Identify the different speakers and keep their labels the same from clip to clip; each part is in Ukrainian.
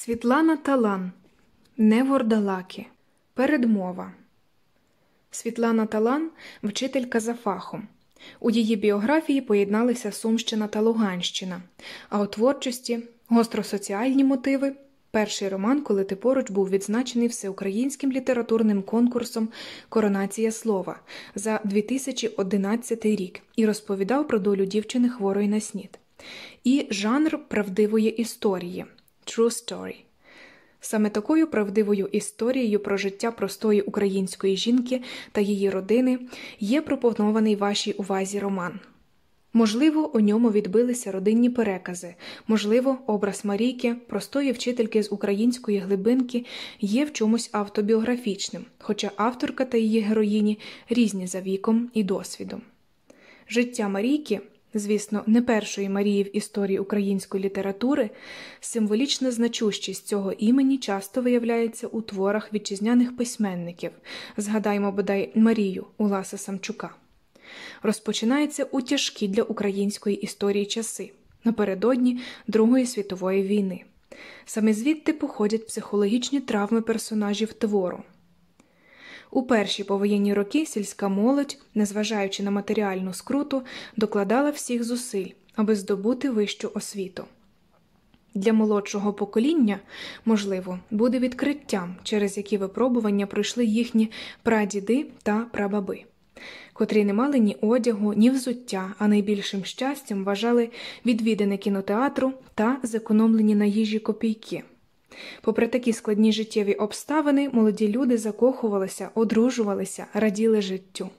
Speaker 1: Світлана Талан Не Вордалаки Передмова Світлана Талан вчителька за фахом. У її біографії поєдналися Сумщина та Луганщина, а у творчості гостросоціальні мотиви. Перший роман, коли ти поруч був відзначений всеукраїнським літературним конкурсом Коронація слова за 2011 рік і розповідав про долю дівчини хворої на снід. І жанр правдивої історії True Story. Саме такою правдивою історією про життя простої української жінки та її родини є пропонований вашій увазі роман. Можливо, у ньому відбилися родинні перекази, можливо, образ Марійки, простої вчительки з української глибинки, є в чомусь автобіографічним, хоча авторка та її героїні різні за віком і досвідом. Життя Марійки звісно, не першої Марії в історії української літератури, символічна значущість цього імені часто виявляється у творах вітчизняних письменників, згадаймо бодай Марію Уласа Самчука. Розпочинається у тяжкі для української історії часи напередодні Другої світової війни. Саме звідти походять психологічні травми персонажів твору. У перші повоєнні роки сільська молодь, незважаючи на матеріальну скруту, докладала всіх зусиль, аби здобути вищу освіту. Для молодшого покоління, можливо, буде відкриттям, через які випробування пройшли їхні прадіди та прабаби, котрі не мали ні одягу, ні взуття, а найбільшим щастям вважали відвідини кінотеатру та зекономлені на їжі копійки. Попри такі складні життєві обставини, молоді люди закохувалися, одружувалися, раділи життю.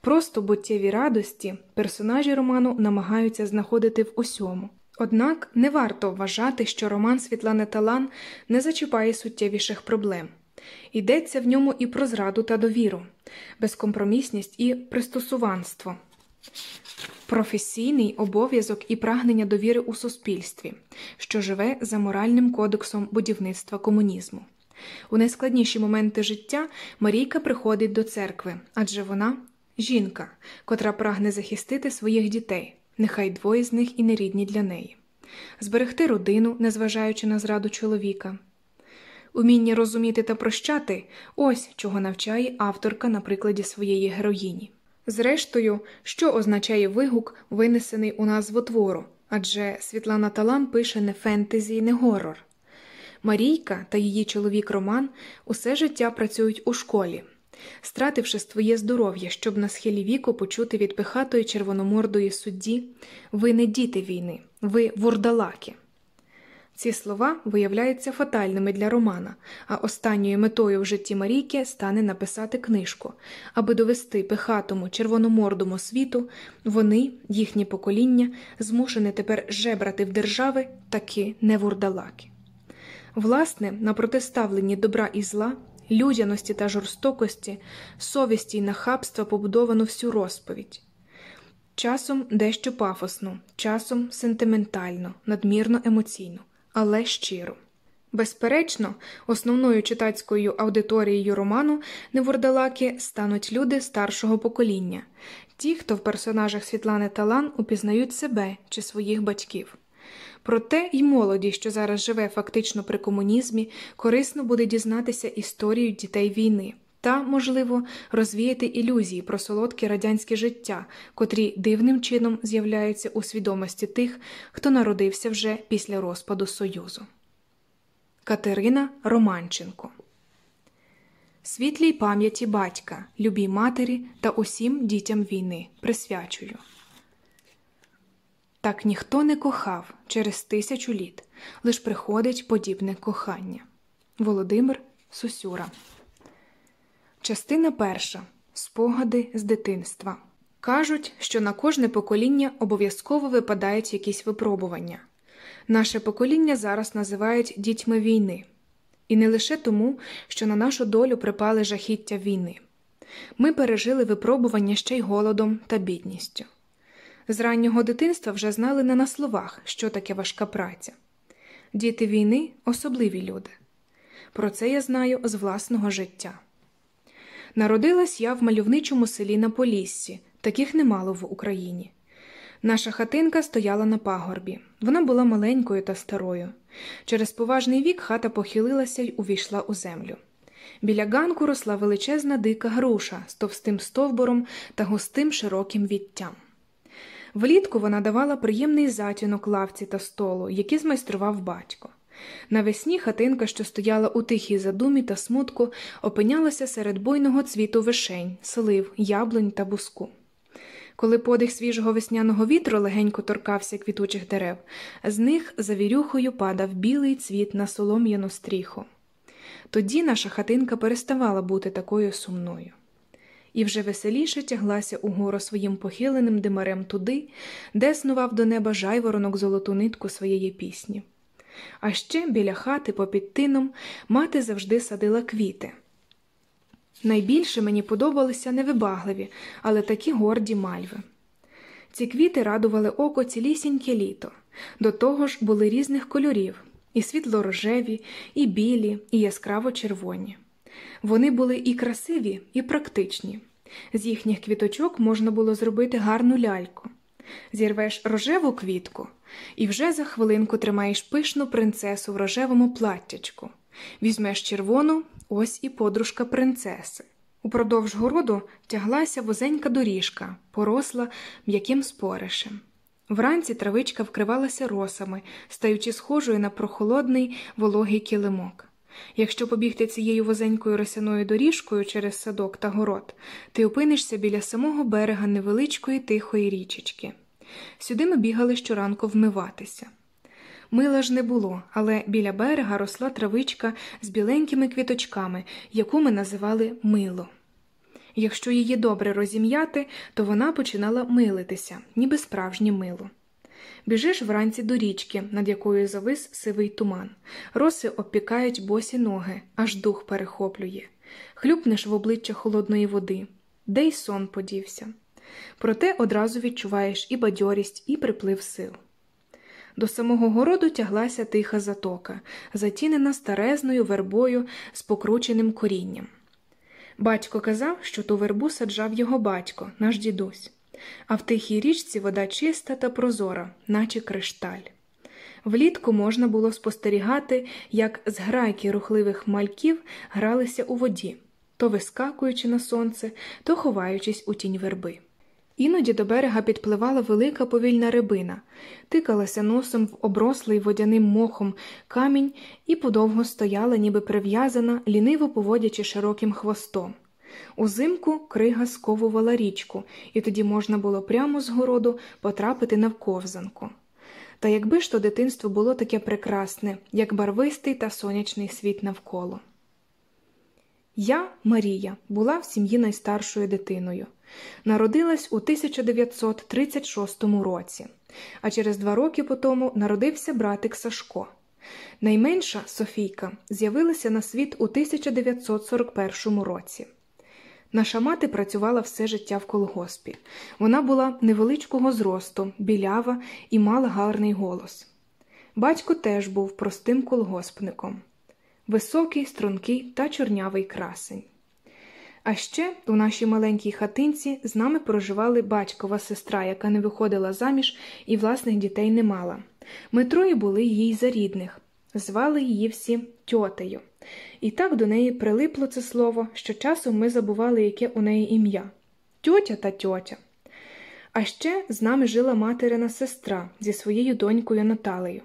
Speaker 1: Просто буттєві радості персонажі роману намагаються знаходити в усьому. Однак не варто вважати, що роман Світлани Талан не зачіпає суттєвіших проблем. Йдеться в ньому і про зраду та довіру, безкомпромісність і пристосуванство професійний обов'язок і прагнення довіри у суспільстві, що живе за моральним кодексом будівництва комунізму. У найскладніші моменти життя Марійка приходить до церкви, адже вона жінка, котра прагне захистити своїх дітей, нехай двоє з них і не рідні для неї, зберегти родину, незважаючи на зраду чоловіка. Уміння розуміти та прощати ось чого навчає авторка на прикладі своєї героїні. Зрештою, що означає вигук, винесений у назву твору, адже Світлана Талан пише не фентезі, не горор. Марійка та її чоловік Роман усе життя працюють у школі, стративши своє здоров'я, щоб на схилі віку почути від пихатої червономордої судді ви не діти війни, ви вурдалаки. Ці слова виявляються фатальними для Романа, а останньою метою в житті Марійки стане написати книжку, аби довести пихатому червономордому світу, вони, їхнє покоління, змушені тепер жебрати в держави таки не вурдалаки. Власне, на протиставленні добра і зла, людяності та жорстокості, совісті й нахабства побудовано всю розповідь. Часом дещо пафосно, часом сентиментально, надмірно емоційно але щиро. Безперечно, основною читацькою аудиторією роману Невурдалаки стануть люди старшого покоління, ті, хто в персонажах Світлани Талан упізнають себе чи своїх батьків. Проте й молоді, що зараз живе фактично при комунізмі, корисно буде дізнатися історію дітей війни та, можливо, розвіяти ілюзії про солодке радянське життя, котрі дивним чином з'являються у свідомості тих, хто народився вже після розпаду Союзу. Катерина Романченко Світлій пам'яті батька, любій матері та усім дітям війни присвячую. Так ніхто не кохав через тисячу літ, лиш приходить подібне кохання. Володимир Сусюра Частина перша спогади з дитинства. Кажуть, що на кожне покоління обов'язково випадають якісь випробування. Наше покоління зараз називають дітьми війни, і не лише тому, що на нашу долю припали жахіття війни. Ми пережили випробування ще й голодом та бідністю. З раннього дитинства вже знали не на словах, що таке важка праця. Діти війни особливі люди. Про це я знаю з власного життя. Народилась я в мальовничому селі на Поліссі, таких немало в Україні. Наша хатинка стояла на пагорбі. Вона була маленькою та старою. Через поважний вік хата похилилася й увійшла у землю. Біля ганку росла величезна дика груша з товстим стовбуром та густим широким віттям. Влітку вона давала приємний затінок лавці та столу, які змайстрував батько. Навесні хатинка, що стояла у тихій задумі та смутку, опинялася серед буйного цвіту вишень, слив, яблунь та буску. Коли подих свіжого весняного вітру легенько торкався квітучих дерев, з них за вірюхою падав білий цвіт на солом'яну стріху. Тоді наша хатинка переставала бути такою сумною. І вже веселіше тяглася угору своїм похиленим димарем туди, де снував до неба жайворонок золоту нитку своєї пісні. А ще біля хати попід тином мати завжди садила квіти. Найбільше мені подобалися невибагливі, але такі горді мальви. Ці квіти радували око цілісіньке літо, до того ж були різних кольорів і світло-рожеві, і білі, і яскраво червоні. Вони були і красиві, і практичні. З їхніх квіточок можна було зробити гарну ляльку. Зірвеш рожеву квітку і вже за хвилинку тримаєш пишну принцесу в рожевому платтячку. Візьмеш червону, ось і подружка принцеси. Упродовж городу тяглася вузенька доріжка, поросла м'яким споришем. Вранці травичка вкривалася росами, стаючи схожою на прохолодний вологий килимок. Якщо побігти цією вузенькою росяною доріжкою через садок та город, ти опинишся біля самого берега невеличкої тихої річечки. Сюди ми бігали щоранку вмиватися. Мила ж не було, але біля берега росла травичка з біленькими квіточками, яку ми називали мило. Якщо її добре розім'яти, то вона починала милитися, ніби справжнє мило. Біжиш вранці до річки, над якою завис сивий туман. Роси обпікають босі ноги, аж дух перехоплює. Хлюпнеш в обличчя холодної води, де й сон подівся. Проте одразу відчуваєш і бадьорість, і приплив сил. До самого городу тяглася тиха затока, затінена старезною вербою з покрученим корінням. Батько казав, що ту вербу саджав його батько, наш дідусь, а в тихій річці вода чиста та прозора, наче кришталь. Влітку можна було спостерігати, як зграйки рухливих мальків гралися у воді, то вискакуючи на сонце, то ховаючись у тінь верби. Іноді до берега підпливала велика повільна рибина, тикалася носом в оброслий водяним мохом камінь і подовго стояла, ніби прив'язана, ліниво поводячи широким хвостом. Узимку крига сковувала річку, і тоді можна було прямо з городу потрапити на ковзанку. Та якби ж то дитинство було таке прекрасне, як барвистий та сонячний світ навколо. Я, Марія, була в сім'ї найстаршою дитиною. Народилась у 1936 році, а через два роки по тому народився братик Сашко. Найменша Софійка з'явилася на світ у 1941 році. Наша мати працювала все життя в колгоспі. Вона була невеличкого зросту, білява і мала гарний голос. Батько теж був простим колгоспником високий, стрункий та чорнявий красень. А ще у нашій маленькій хатинці з нами проживали батькова сестра, яка не виходила заміж і власних дітей не мала. Ми троє були їй за рідних, звали її всі тьотею. І так до неї прилипло це слово, що часом ми забували, яке у неї ім'я тьотя та тьотя. А ще з нами жила материна сестра зі своєю донькою Наталею.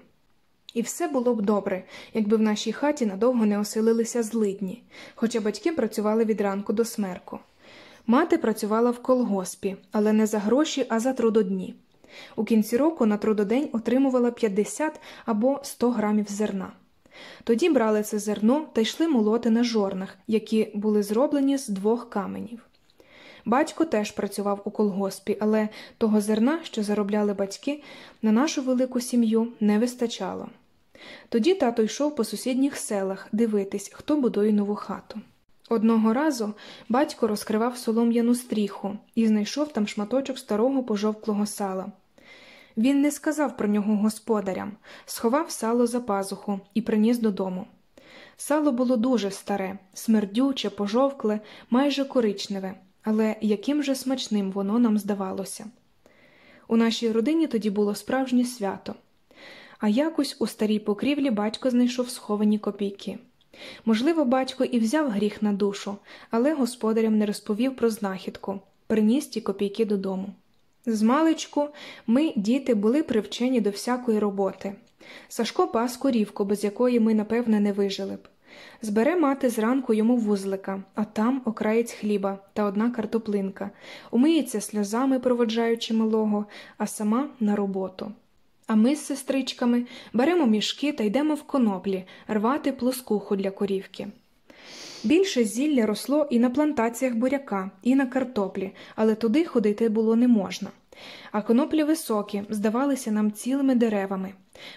Speaker 1: І все було б добре, якби в нашій хаті надовго не оселилися злидні, хоча батьки працювали від ранку до смерку. Мати працювала в колгоспі, але не за гроші, а за трудодні. У кінці року на трудодень отримувала 50 або 100 грамів зерна. Тоді брали це зерно та йшли молоти на жорнах, які були зроблені з двох каменів. Батько теж працював у колгоспі, але того зерна, що заробляли батьки, на нашу велику сім'ю не вистачало. Тоді тато йшов по сусідніх селах дивитись, хто будує нову хату. Одного разу батько розкривав солом'яну стріху і знайшов там шматочок старого пожовклого сала. Він не сказав про нього господарям, сховав сало за пазуху і приніс додому. Сало було дуже старе, смердюче, пожовкле, майже коричневе, але яким же смачним воно нам здавалося. У нашій родині тоді було справжнє свято. А якось у старій покрівлі батько знайшов сховані копійки. Можливо, батько і взяв гріх на душу, але господарям не розповів про знахідку, приніс ті копійки додому. З маличку ми, діти, були привчені до всякої роботи. Сашко пас корівку, без якої ми, напевне, не вижили б. Збере мати зранку йому вузлика, а там окраєць хліба та одна картоплинка, умиється сльозами, проводжаючи малого, а сама на роботу. А ми з сестричками беремо мішки та йдемо в коноплі рвати плоскуху для корівки. Більше зілля росло і на плантаціях буряка, і на картоплі, але туди ходити було не можна. А коноплі високі, здавалися нам цілими деревами.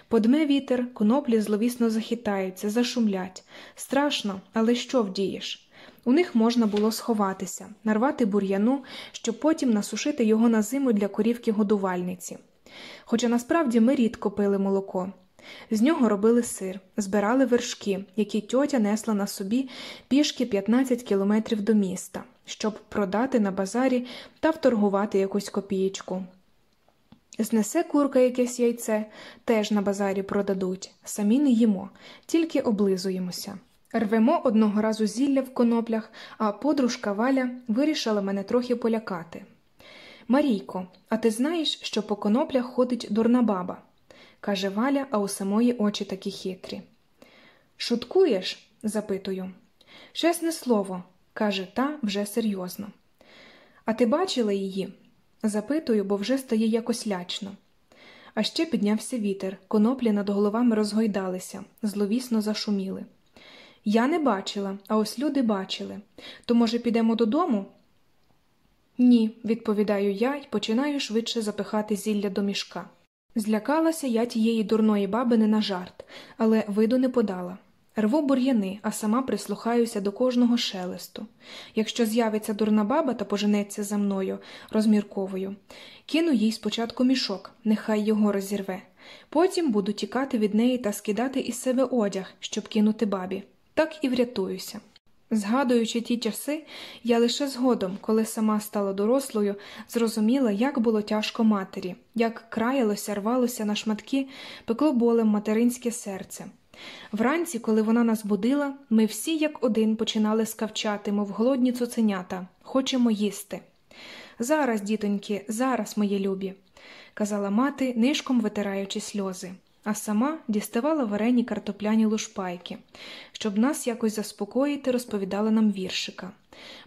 Speaker 1: Подме вітер, коноплі зловісно захитаються, зашумлять. Страшно, але що вдієш? У них можна було сховатися, нарвати бур'яну, щоб потім насушити його на зиму для корівки годувальниці. Хоча насправді ми рідко пили молоко. З нього робили сир, збирали вершки, які тьотя несла на собі пішки 15 кілометрів до міста, щоб продати на базарі та вторгувати якусь копієчку. Знесе курка якесь яйце, теж на базарі продадуть, самі не їмо, тільки облизуємося. Рвемо одного разу зілля в коноплях, а подружка Валя вирішила мене трохи полякати. Марійко, а ти знаєш, що по коноплях ходить дурна баба? Каже Валя, а у самої очі такі хитрі. Шуткуєш? запитую. Чесне слово, каже та вже серйозно. А ти бачила її? Запитую, бо вже стає якось лячно. А ще піднявся вітер, коноплі над головами розгойдалися, зловісно зашуміли. Я не бачила, а ось люди бачили. То, може, підемо додому? Ні, відповідаю я і починаю швидше запихати зілля до мішка. Злякалася я тієї дурної баби не на жарт, але виду не подала. Рву бур'яни, а сама прислухаюся до кожного шелесту. Якщо з'явиться дурна баба та поженеться за мною, розмірковую, кину їй спочатку мішок, нехай його розірве. Потім буду тікати від неї та скидати із себе одяг, щоб кинути бабі. Так і врятуюся. Згадуючи ті часи, я лише згодом, коли сама стала дорослою, зрозуміла, як було тяжко матері, як краялося, рвалося на шматки, пекло болем материнське серце. Вранці, коли вона нас будила, ми всі як один починали скавчати, мов голодні цуценята, хочемо їсти. Зараз, дітоньки, зараз, мої любі, казала мати, нишком витираючи сльози а сама діставала варені картопляні лушпайки, щоб нас якось заспокоїти, розповідала нам віршика.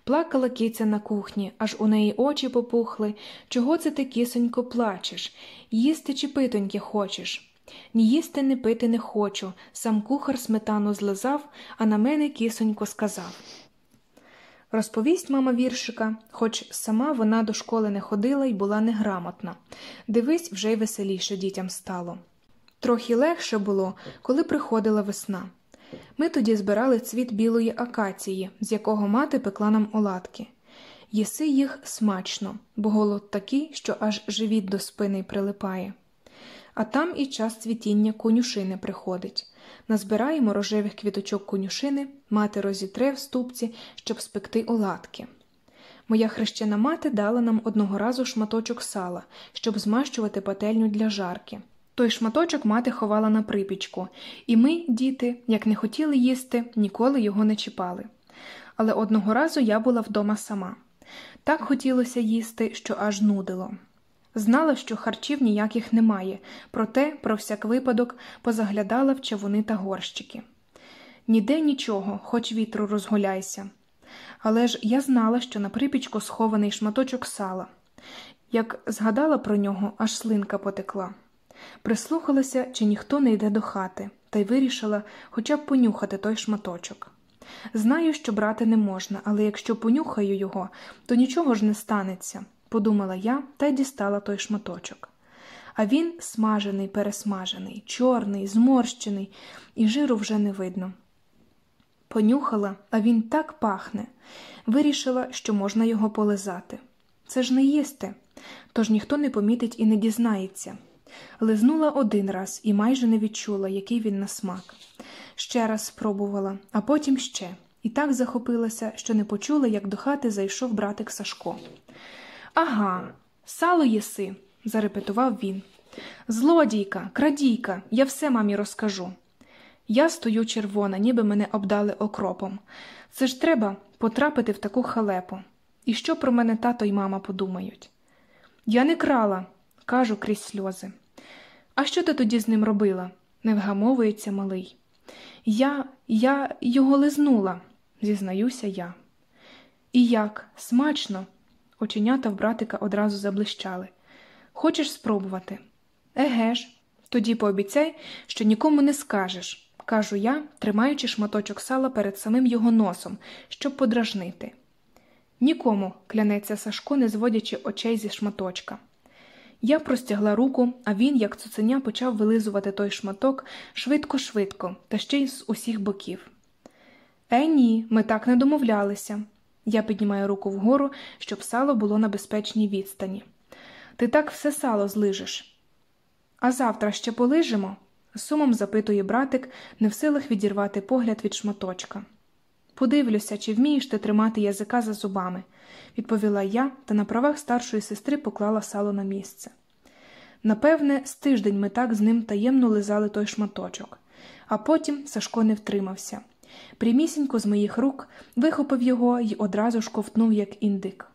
Speaker 1: Плакала киця на кухні, аж у неї очі попухли. Чого це ти, кисонько, плачеш? Їсти чи питоньки хочеш? Ні їсти, ні пити не хочу. Сам кухар сметану злизав, а на мене кисонько сказав. Розповість мама віршика, хоч сама вона до школи не ходила і була неграмотна. Дивись, вже й веселіше дітям стало. Трохи легше було, коли приходила весна. Ми тоді збирали цвіт білої акації, з якого мати пекла нам оладки. Їси їх смачно, бо голод такий, що аж живіт до спини прилипає. А там і час цвітіння конюшини приходить. Назбираємо рожевих квіточок конюшини, мати розітре в ступці, щоб спекти оладки. Моя хрещена мати дала нам одного разу шматочок сала, щоб змащувати пательню для жарки. Той шматочок мати ховала на припічку, і ми, діти, як не хотіли їсти, ніколи його не чіпали. Але одного разу я була вдома сама. Так хотілося їсти, що аж нудило. Знала, що харчів ніяких немає, проте, про всяк випадок, позаглядала в чавуни та горщики. Ніде нічого, хоч вітру розгуляйся. Але ж я знала, що на припічку схований шматочок сала. Як згадала про нього, аж слинка потекла. Прислухалася, чи ніхто не йде до хати, та й вирішила хоча б понюхати той шматочок. Знаю, що брати не можна, але якщо понюхаю його, то нічого ж не станеться, подумала я та й дістала той шматочок. А він смажений, пересмажений, чорний, зморщений, і жиру вже не видно. Понюхала, а він так пахне, вирішила, що можна його полизати. Це ж не їсти, тож ніхто не помітить і не дізнається. Лизнула один раз і майже не відчула, який він на смак. Ще раз спробувала, а потім ще, і так захопилася, що не почула, як до хати зайшов братик Сашко. Ага, сало єси, зарепетував він. Злодійка, крадійка, я все мамі розкажу. Я стою червона, ніби мене обдали окропом. Це ж треба потрапити в таку халепу. І що про мене тато й мама подумають? Я не крала, кажу крізь сльози. А що ти тоді з ним робила? не вгамовується малий. Я, я його лизнула, зізнаюся я. І як? Смачно. Оченята в братика одразу заблищали. Хочеш спробувати? Еге ж, тоді пообіцяй, що нікому не скажеш, кажу я, тримаючи шматочок сала перед самим його носом, щоб подражнити. Нікому, клянеться Сашко, не зводячи очей зі шматочка. Я простягла руку, а він, як цуценя, почав вилизувати той шматок швидко-швидко, та ще й з усіх боків. Е, ні, ми так не домовлялися. Я піднімаю руку вгору, щоб сало було на безпечній відстані. Ти так все сало злижеш. А завтра ще полижемо? сумом запитує братик, не в силах відірвати погляд від шматочка. Подивлюся, чи вмієш ти тримати язика за зубами, відповіла я та на правах старшої сестри поклала сало на місце. Напевне, з тиждень ми так з ним таємно лизали той шматочок, а потім Сашко не втримався. Прямісінько з моїх рук вихопив його і одразу ж ковтнув, як індик.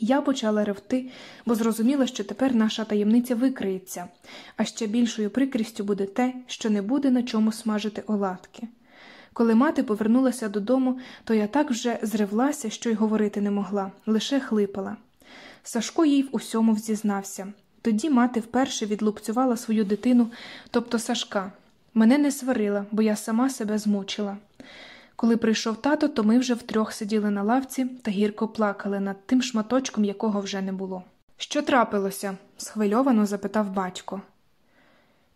Speaker 1: Я почала ревти, бо зрозуміла, що тепер наша таємниця викриється, а ще більшою прикрістю буде те, що не буде на чому смажити оладки. Коли мати повернулася додому, то я так вже зривлася, що й говорити не могла, лише хлипала. Сашко їй в усьому взізнався. Тоді мати вперше відлупцювала свою дитину, тобто Сашка. Мене не сварила, бо я сама себе змучила. Коли прийшов тато, то ми вже втрьох сиділи на лавці та гірко плакали над тим шматочком, якого вже не було. Що трапилося? схвильовано запитав батько.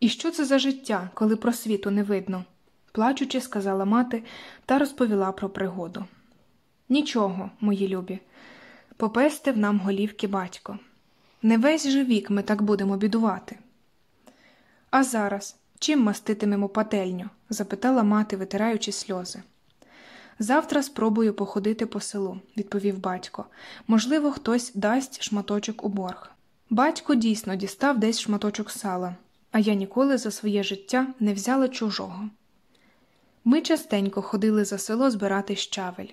Speaker 1: І що це за життя, коли просвіту не видно? Плачучи, сказала мати та розповіла про пригоду. Нічого, мої любі, попестив нам голівки батько. Не весь же вік ми так будемо бідувати. А зараз чим маститимемо пательню? запитала мати, витираючи сльози. Завтра спробую походити по селу, відповів батько. Можливо, хтось дасть шматочок у борг. Батько дійсно дістав десь шматочок сала, а я ніколи за своє життя не взяла чужого. Ми частенько ходили за село збирати щавель.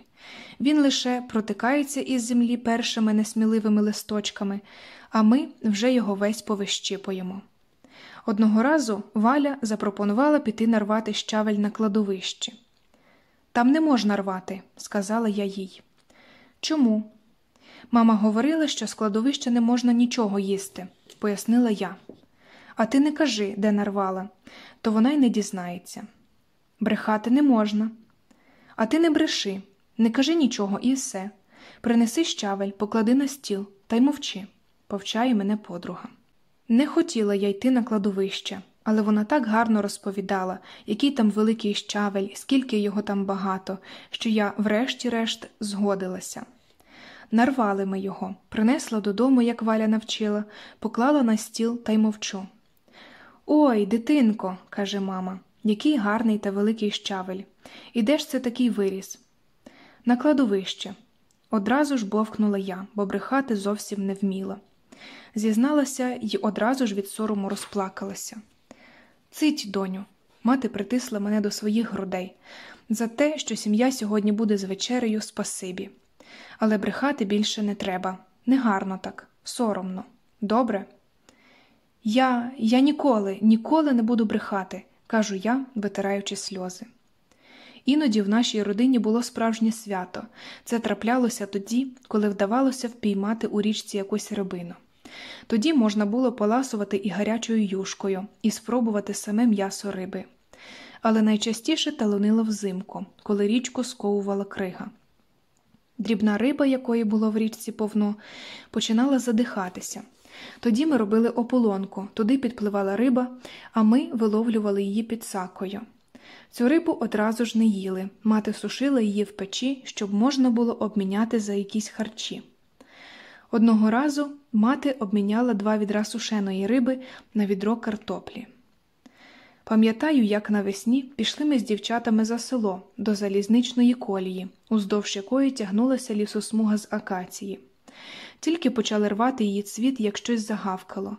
Speaker 1: Він лише протикається із землі першими несміливими листочками, а ми вже його весь повищіпуємо. Одного разу Валя запропонувала піти нарвати щавель на кладовищі. Там не можна рвати, сказала я їй. Чому? Мама говорила, що з кладовища не можна нічого їсти, пояснила я. А ти не кажи, де нарвала, то вона й не дізнається. Брехати не можна. А ти не бреши, не кажи нічого і все. Принеси щавель, поклади на стіл та й мовчи, повчає мене подруга. Не хотіла я йти на кладовище, але вона так гарно розповідала, який там великий щавель, скільки його там багато, що я, врешті-решт, згодилася. Нарвали ми його, принесла додому, як Валя навчила, поклала на стіл та й мовчу. Ой, дитинко, каже мама, який гарний та великий щавель. І де ж це такий виріс? На кладовище. Одразу ж бовкнула я, бо брехати зовсім не вміла. Зізналася й одразу ж від сорому розплакалася. Цить, доню, мати притисла мене до своїх грудей за те, що сім'я сьогодні буде з вечерею спасибі. Але брехати більше не треба. Негарно так, соромно. Добре? Я, я ніколи, ніколи не буду брехати, кажу я, витираючи сльози. Іноді в нашій родині було справжнє свято це траплялося тоді, коли вдавалося впіймати у річці якусь рибину. Тоді можна було поласувати і гарячою юшкою, і спробувати саме м'ясо риби. Але найчастіше талонило взимку, коли річку сковувала крига. Дрібна риба, якої було в річці повно, починала задихатися. Тоді ми робили ополонку, туди підпливала риба, а ми виловлювали її під сакою. Цю рибу одразу ж не їли, мати сушила її в печі, щоб можна було обміняти за якісь харчі. Одного разу мати обміняла два відра сушеної риби на відро картоплі. Пам'ятаю, як навесні пішли ми з дівчатами за село до залізничної колії, уздовж якої тягнулася лісосмуга з акації. Тільки почали рвати її цвіт, як щось загавкало.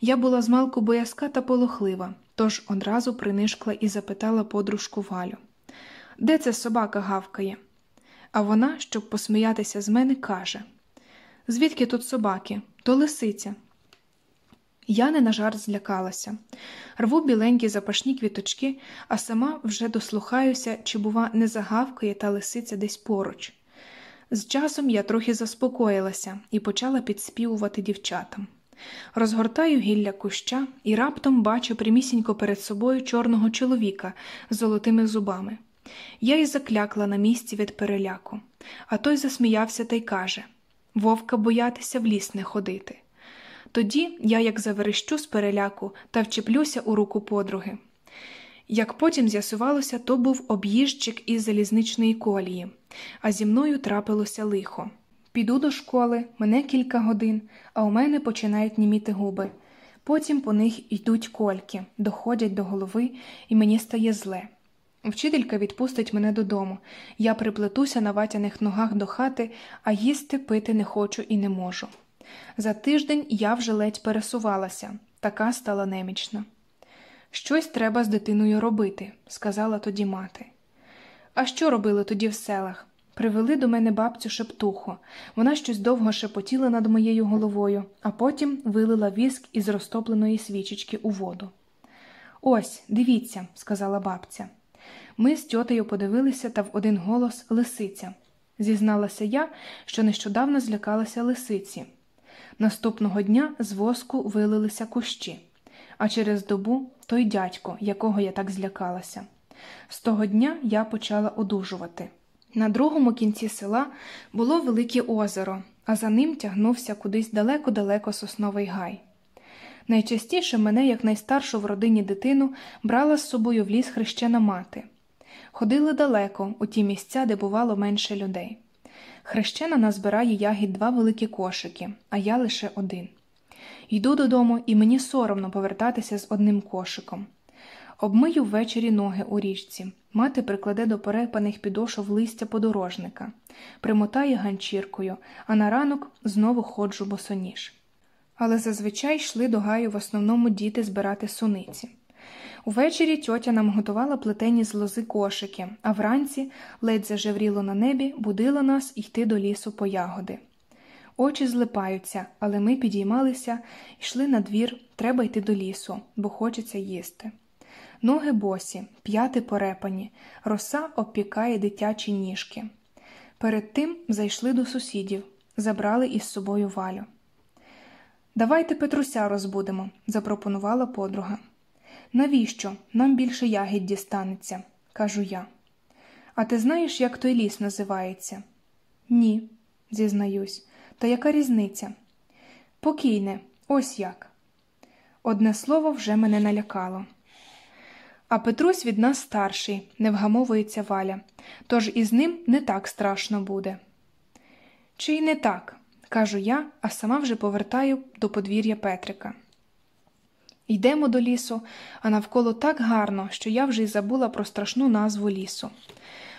Speaker 1: Я була змалку боязка та полохлива, тож одразу принишкла і запитала подружку Валю Де це собака гавкає? А вона, щоб посміятися з мене, каже Звідки тут собаки? То лисиця. Я не на жарт злякалася. Рву біленькі запашні квіточки, а сама вже дослухаюся, чи, бува, не загавкає та лисиця десь поруч. З часом я трохи заспокоїлася і почала підспівувати дівчатам. Розгортаю гілля куща і раптом бачу прямісінько перед собою чорного чоловіка з золотими зубами. Я й заклякла на місці від переляку, а той засміявся та й каже Вовка боятися в ліс не ходити. Тоді я як заверещу з переляку та вчеплюся у руку подруги. Як потім з'ясувалося, то був об'їжджик із залізничної колії, а зі мною трапилося лихо. Піду до школи, мене кілька годин, а у мене починають німіти губи. Потім по них йдуть кольки, доходять до голови, і мені стає зле. Вчителька відпустить мене додому. Я приплетуся на ватяних ногах до хати, а їсти пити не хочу і не можу. За тиждень я вже ледь пересувалася, така стала немічна. Щось треба з дитиною робити, сказала тоді мати. А що робили тоді в селах? Привели до мене бабцю шептуху. Вона щось довго шепотіла над моєю головою, а потім вилила віск із розтопленої свічечки у воду. Ось, дивіться, сказала бабця. Ми з тьотею подивилися та в один голос лисиця. Зізналася я, що нещодавно злякалася лисиці. Наступного дня з воску вилилися кущі, а через добу той дядько, якого я так злякалася. З того дня я почала одужувати. На другому кінці села було велике озеро, а за ним тягнувся кудись далеко-далеко сосновий гай. Найчастіше мене, як найстаршу в родині дитину, брала з собою в ліс хрещена мати. Ходили далеко, у ті місця, де бувало менше людей. Хрещена назбирає ягід два великі кошики, а я лише один. Йду додому, і мені соромно повертатися з одним кошиком. Обмию ввечері ноги у річці. Мати прикладе до перепаних підошов листя подорожника, примотає ганчіркою, а на ранок знову ходжу босоніж. Але зазвичай йшли до гаю в основному діти збирати суниці. Увечері тьотя нам готувала плетені з лози кошики, а вранці, ледь зажевріло на небі, будила нас йти до лісу по ягоди. Очі злипаються, але ми підіймалися, йшли на двір, треба йти до лісу, бо хочеться їсти. Ноги босі, п'яти порепані, роса обпікає дитячі ніжки. Перед тим зайшли до сусідів, забрали із собою валю. Давайте Петруся розбудемо, запропонувала подруга. Навіщо? Нам більше ягід дістанеться, кажу я. А ти знаєш, як той ліс називається? Ні, зізнаюсь. Та яка різниця? Покійне, ось як. Одне слово вже мене налякало. А Петрусь від нас старший, не вгамовується валя, тож із ним не так страшно буде. Чи й не так, кажу я, а сама вже повертаю до подвір'я Петрика. Йдемо до лісу, а навколо так гарно, що я вже й забула про страшну назву лісу.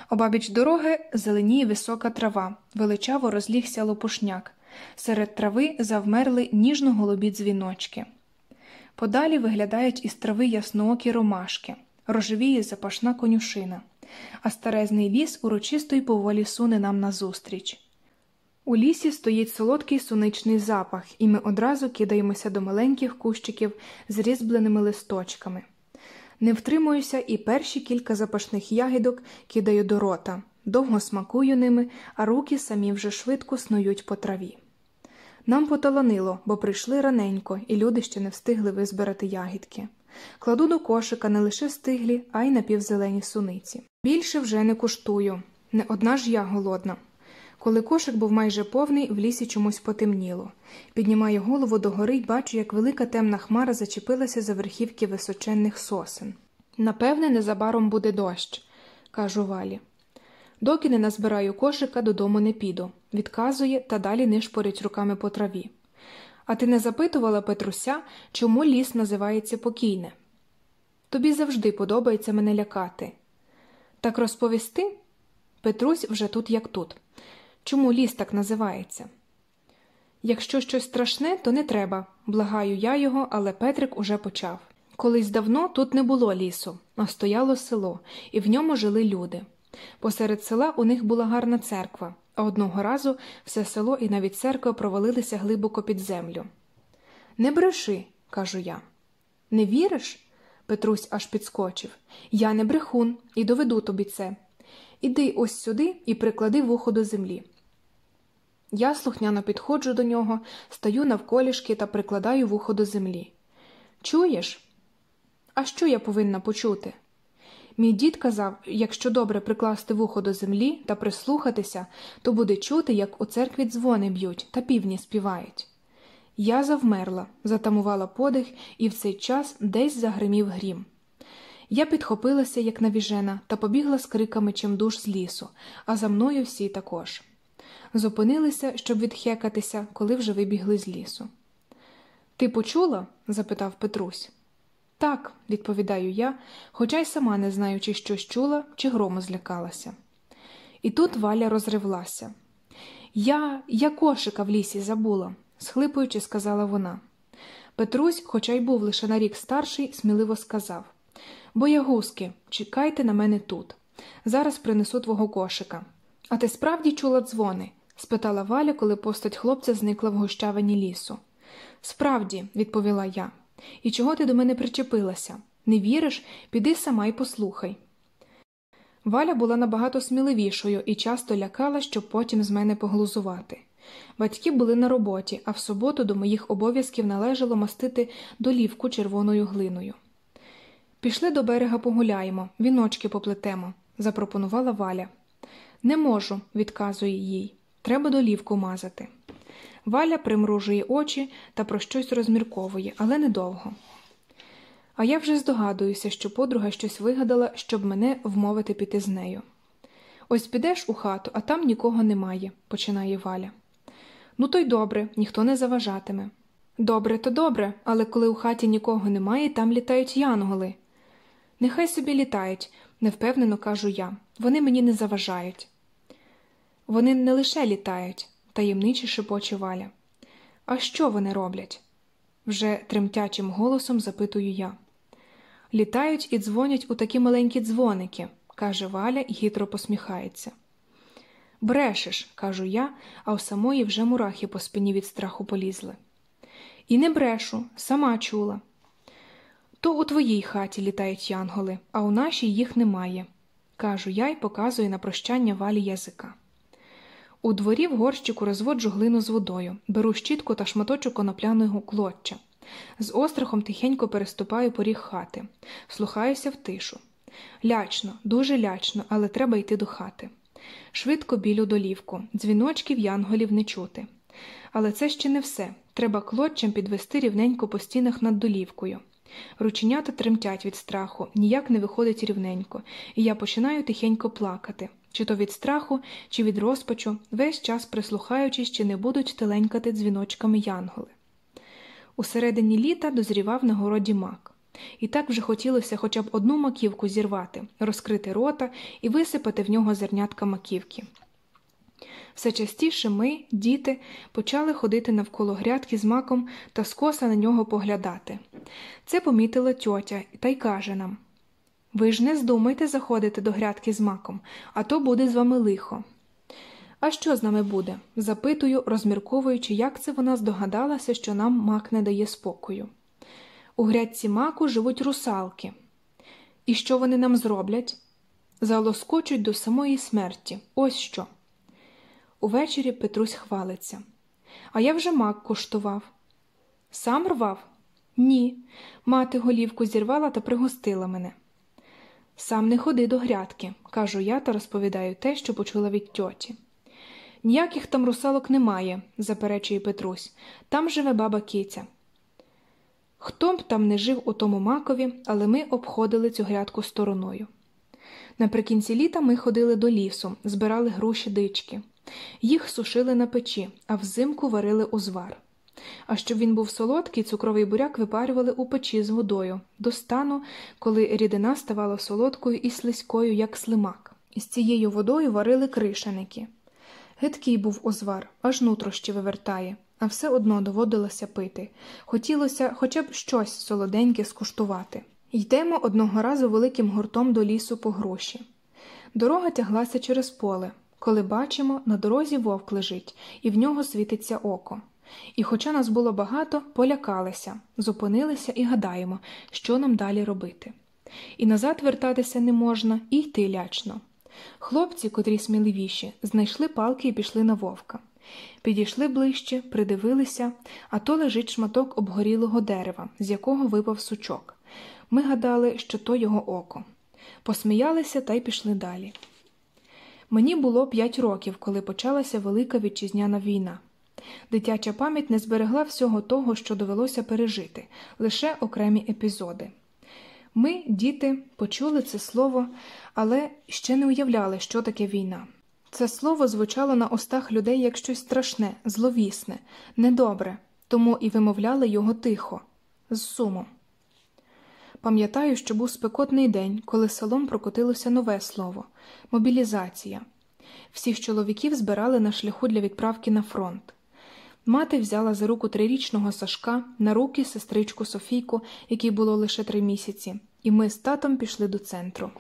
Speaker 1: Обабіч дороги зеленіє висока трава, величаво розлігся лопушняк. Серед трави завмерли ніжно голубі дзвіночки. Подалі виглядають із трави ясноокі ромашки, рожевіє запашна конюшина, а старезний ліс урочисто й поволі суне нам назустріч. У лісі стоїть солодкий суничний запах, і ми одразу кидаємося до маленьких кущиків з різьбленими листочками. Не втримуюся і перші кілька запашних ягідок кидаю до рота, довго смакую ними, а руки самі вже швидко снують по траві. Нам поталанило, бо прийшли раненько, і люди ще не встигли визбирати ягідки. Кладу до кошика не лише стиглі, а й напівзелені суниці. Більше вже не куштую, не одна ж я голодна. Коли кошик був майже повний, в лісі чомусь потемніло. Піднімаю голову догори й бачу, як велика темна хмара зачепилася за верхівки височенних сосен. Напевне, незабаром буде дощ, кажу валі. Доки не назбираю кошика, додому не піду, відказує та далі нишпорить руками по траві. А ти не запитувала Петруся, чому ліс називається покійне? Тобі завжди подобається мене лякати. Так розповісти? Петрусь вже тут, як тут. Чому ліс так називається? Якщо щось страшне, то не треба. Благаю я його, але Петрик уже почав. Колись давно тут не було лісу, а стояло село, і в ньому жили люди. Посеред села у них була гарна церква, а одного разу все село і навіть церква провалилися глибоко під землю. Не бреши, кажу я. Не віриш? Петрусь аж підскочив. Я не брехун і доведу тобі це. Іди ось сюди і приклади вухо до землі. Я слухняно підходжу до нього, стаю навколішки та прикладаю вухо до землі. Чуєш? А що я повинна почути? Мій дід казав якщо добре прикласти вухо до землі та прислухатися, то буде чути, як у церкві дзвони б'ють та півні співають. Я завмерла, затамувала подих, і в цей час десь загримів грім. Я підхопилася, як навіжена, та побігла з криками чимдуж з лісу, а за мною всі також. Зупинилися, щоб відхекатися, коли вже вибігли з лісу. Ти почула? запитав Петрусь. Так, відповідаю я, хоча й сама не знаю, чи щось чула, чи грому злякалася. І тут Валя розривлася. Я я кошика в лісі забула, схлипуючи, сказала вона. Петрусь, хоча й був лише на рік старший, сміливо сказав Боягузки, чекайте на мене тут. Зараз принесу твого кошика. А ти справді чула дзвони? Спитала Валя, коли постать хлопця зникла в гущавині лісу. Справді, відповіла я. І чого ти до мене причепилася? Не віриш? Піди сама й послухай. Валя була набагато сміливішою і часто лякала, щоб потім з мене поглузувати. Батьки були на роботі, а в суботу до моїх обов'язків належало мастити долівку червоною глиною. Пішли до берега погуляємо, віночки поплетемо, запропонувала Валя. Не можу, відказує їй. Треба долівку мазати. Валя примружує очі та про щось розмірковує, але недовго. А я вже здогадуюся, що подруга щось вигадала, щоб мене вмовити піти з нею. Ось підеш у хату, а там нікого немає, починає Валя. Ну, то й добре, ніхто не заважатиме. Добре, то добре, але коли у хаті нікого немає, там літають янголи. Нехай собі літають, невпевнено кажу я. Вони мені не заважають. Вони не лише літають, таємниче шепоче Валя. А що вони роблять? вже тремтячим голосом запитую я. Літають і дзвонять у такі маленькі дзвоники, каже Валя і хитро посміхається. Брешеш, кажу я, а у самої вже мурахи по спині від страху полізли. І не брешу, сама чула. То у твоїй хаті літають янголи, а у нашій їх немає, кажу я й показую на прощання валі язика. У дворі в горщику розводжу глину з водою, беру щітку та шматочок конопляного клоччя. З острахом тихенько переступаю поріг хати, слухаюся в тишу. Лячно, дуже лячно, але треба йти до хати. Швидко білю долівку, дзвіночків янголів не чути. Але це ще не все. Треба клоччем підвести рівненько по стінах над долівкою. Рученята тремтять від страху, ніяк не виходить рівненько, і я починаю тихенько плакати, чи то від страху, чи від розпачу, весь час прислухаючись, чи не будуть теленькати дзвіночками янголи. У середині літа дозрівав на городі мак. І так вже хотілося хоча б одну маківку зірвати, розкрити рота і висипати в нього зернятка маківки. Все частіше ми, діти, почали ходити навколо грядки з маком та скоса на нього поглядати. Це помітила тьотя та й каже нам Ви ж не здумайте заходити до грядки з маком, а то буде з вами лихо. А що з нами буде? запитую, розмірковуючи, як це вона здогадалася, що нам мак не дає спокою. У грядці маку живуть русалки. І що вони нам зроблять? Залоскочуть до самої смерті. Ось що. Увечері Петрусь хвалиться. А я вже мак куштував. Сам рвав? Ні. Мати голівку зірвала та пригостила мене. Сам не ходи до грядки, кажу я та розповідаю те, що почула від тьоті. Ніяких там русалок немає, заперечує Петрусь, там живе баба киця. Хто б там не жив у тому макові, але ми обходили цю грядку стороною. Наприкінці літа ми ходили до лісу, збирали груші дички. Їх сушили на печі, а взимку варили узвар. А щоб він був солодкий, цукровий буряк випарювали у печі з водою, до стану, коли рідина ставала солодкою і слизькою, як слимак. І з цією водою варили кришеники. Гидкий був узвар, аж нутрощі вивертає, а все одно доводилося пити. Хотілося хоча б щось солоденьке скуштувати. Йдемо одного разу великим гуртом до лісу по гроші. Дорога тяглася через поле, коли бачимо, на дорозі вовк лежить, і в нього світиться око. І, хоча нас було багато, полякалися, зупинилися і гадаємо, що нам далі робити. І назад вертатися не можна, і йти лячно. Хлопці, котрі сміливіші, знайшли палки і пішли на вовка. Підійшли ближче, придивилися, а то лежить шматок обгорілого дерева, з якого випав сучок. Ми гадали, що то його око. Посміялися та й пішли далі. Мені було п'ять років, коли почалася Велика Вітчизняна війна. Дитяча пам'ять не зберегла всього того, що довелося пережити, лише окремі епізоди. Ми, діти, почули це слово, але ще не уявляли, що таке війна. Це слово звучало на устах людей як щось страшне, зловісне, недобре, тому і вимовляли його тихо, з сумом. Пам'ятаю, що був спекотний день, коли селом прокотилося нове слово мобілізація. Всіх чоловіків збирали на шляху для відправки на фронт. Мати взяла за руку трирічного Сашка на руки сестричку Софійку, якій було лише три місяці, і ми з татом пішли до центру.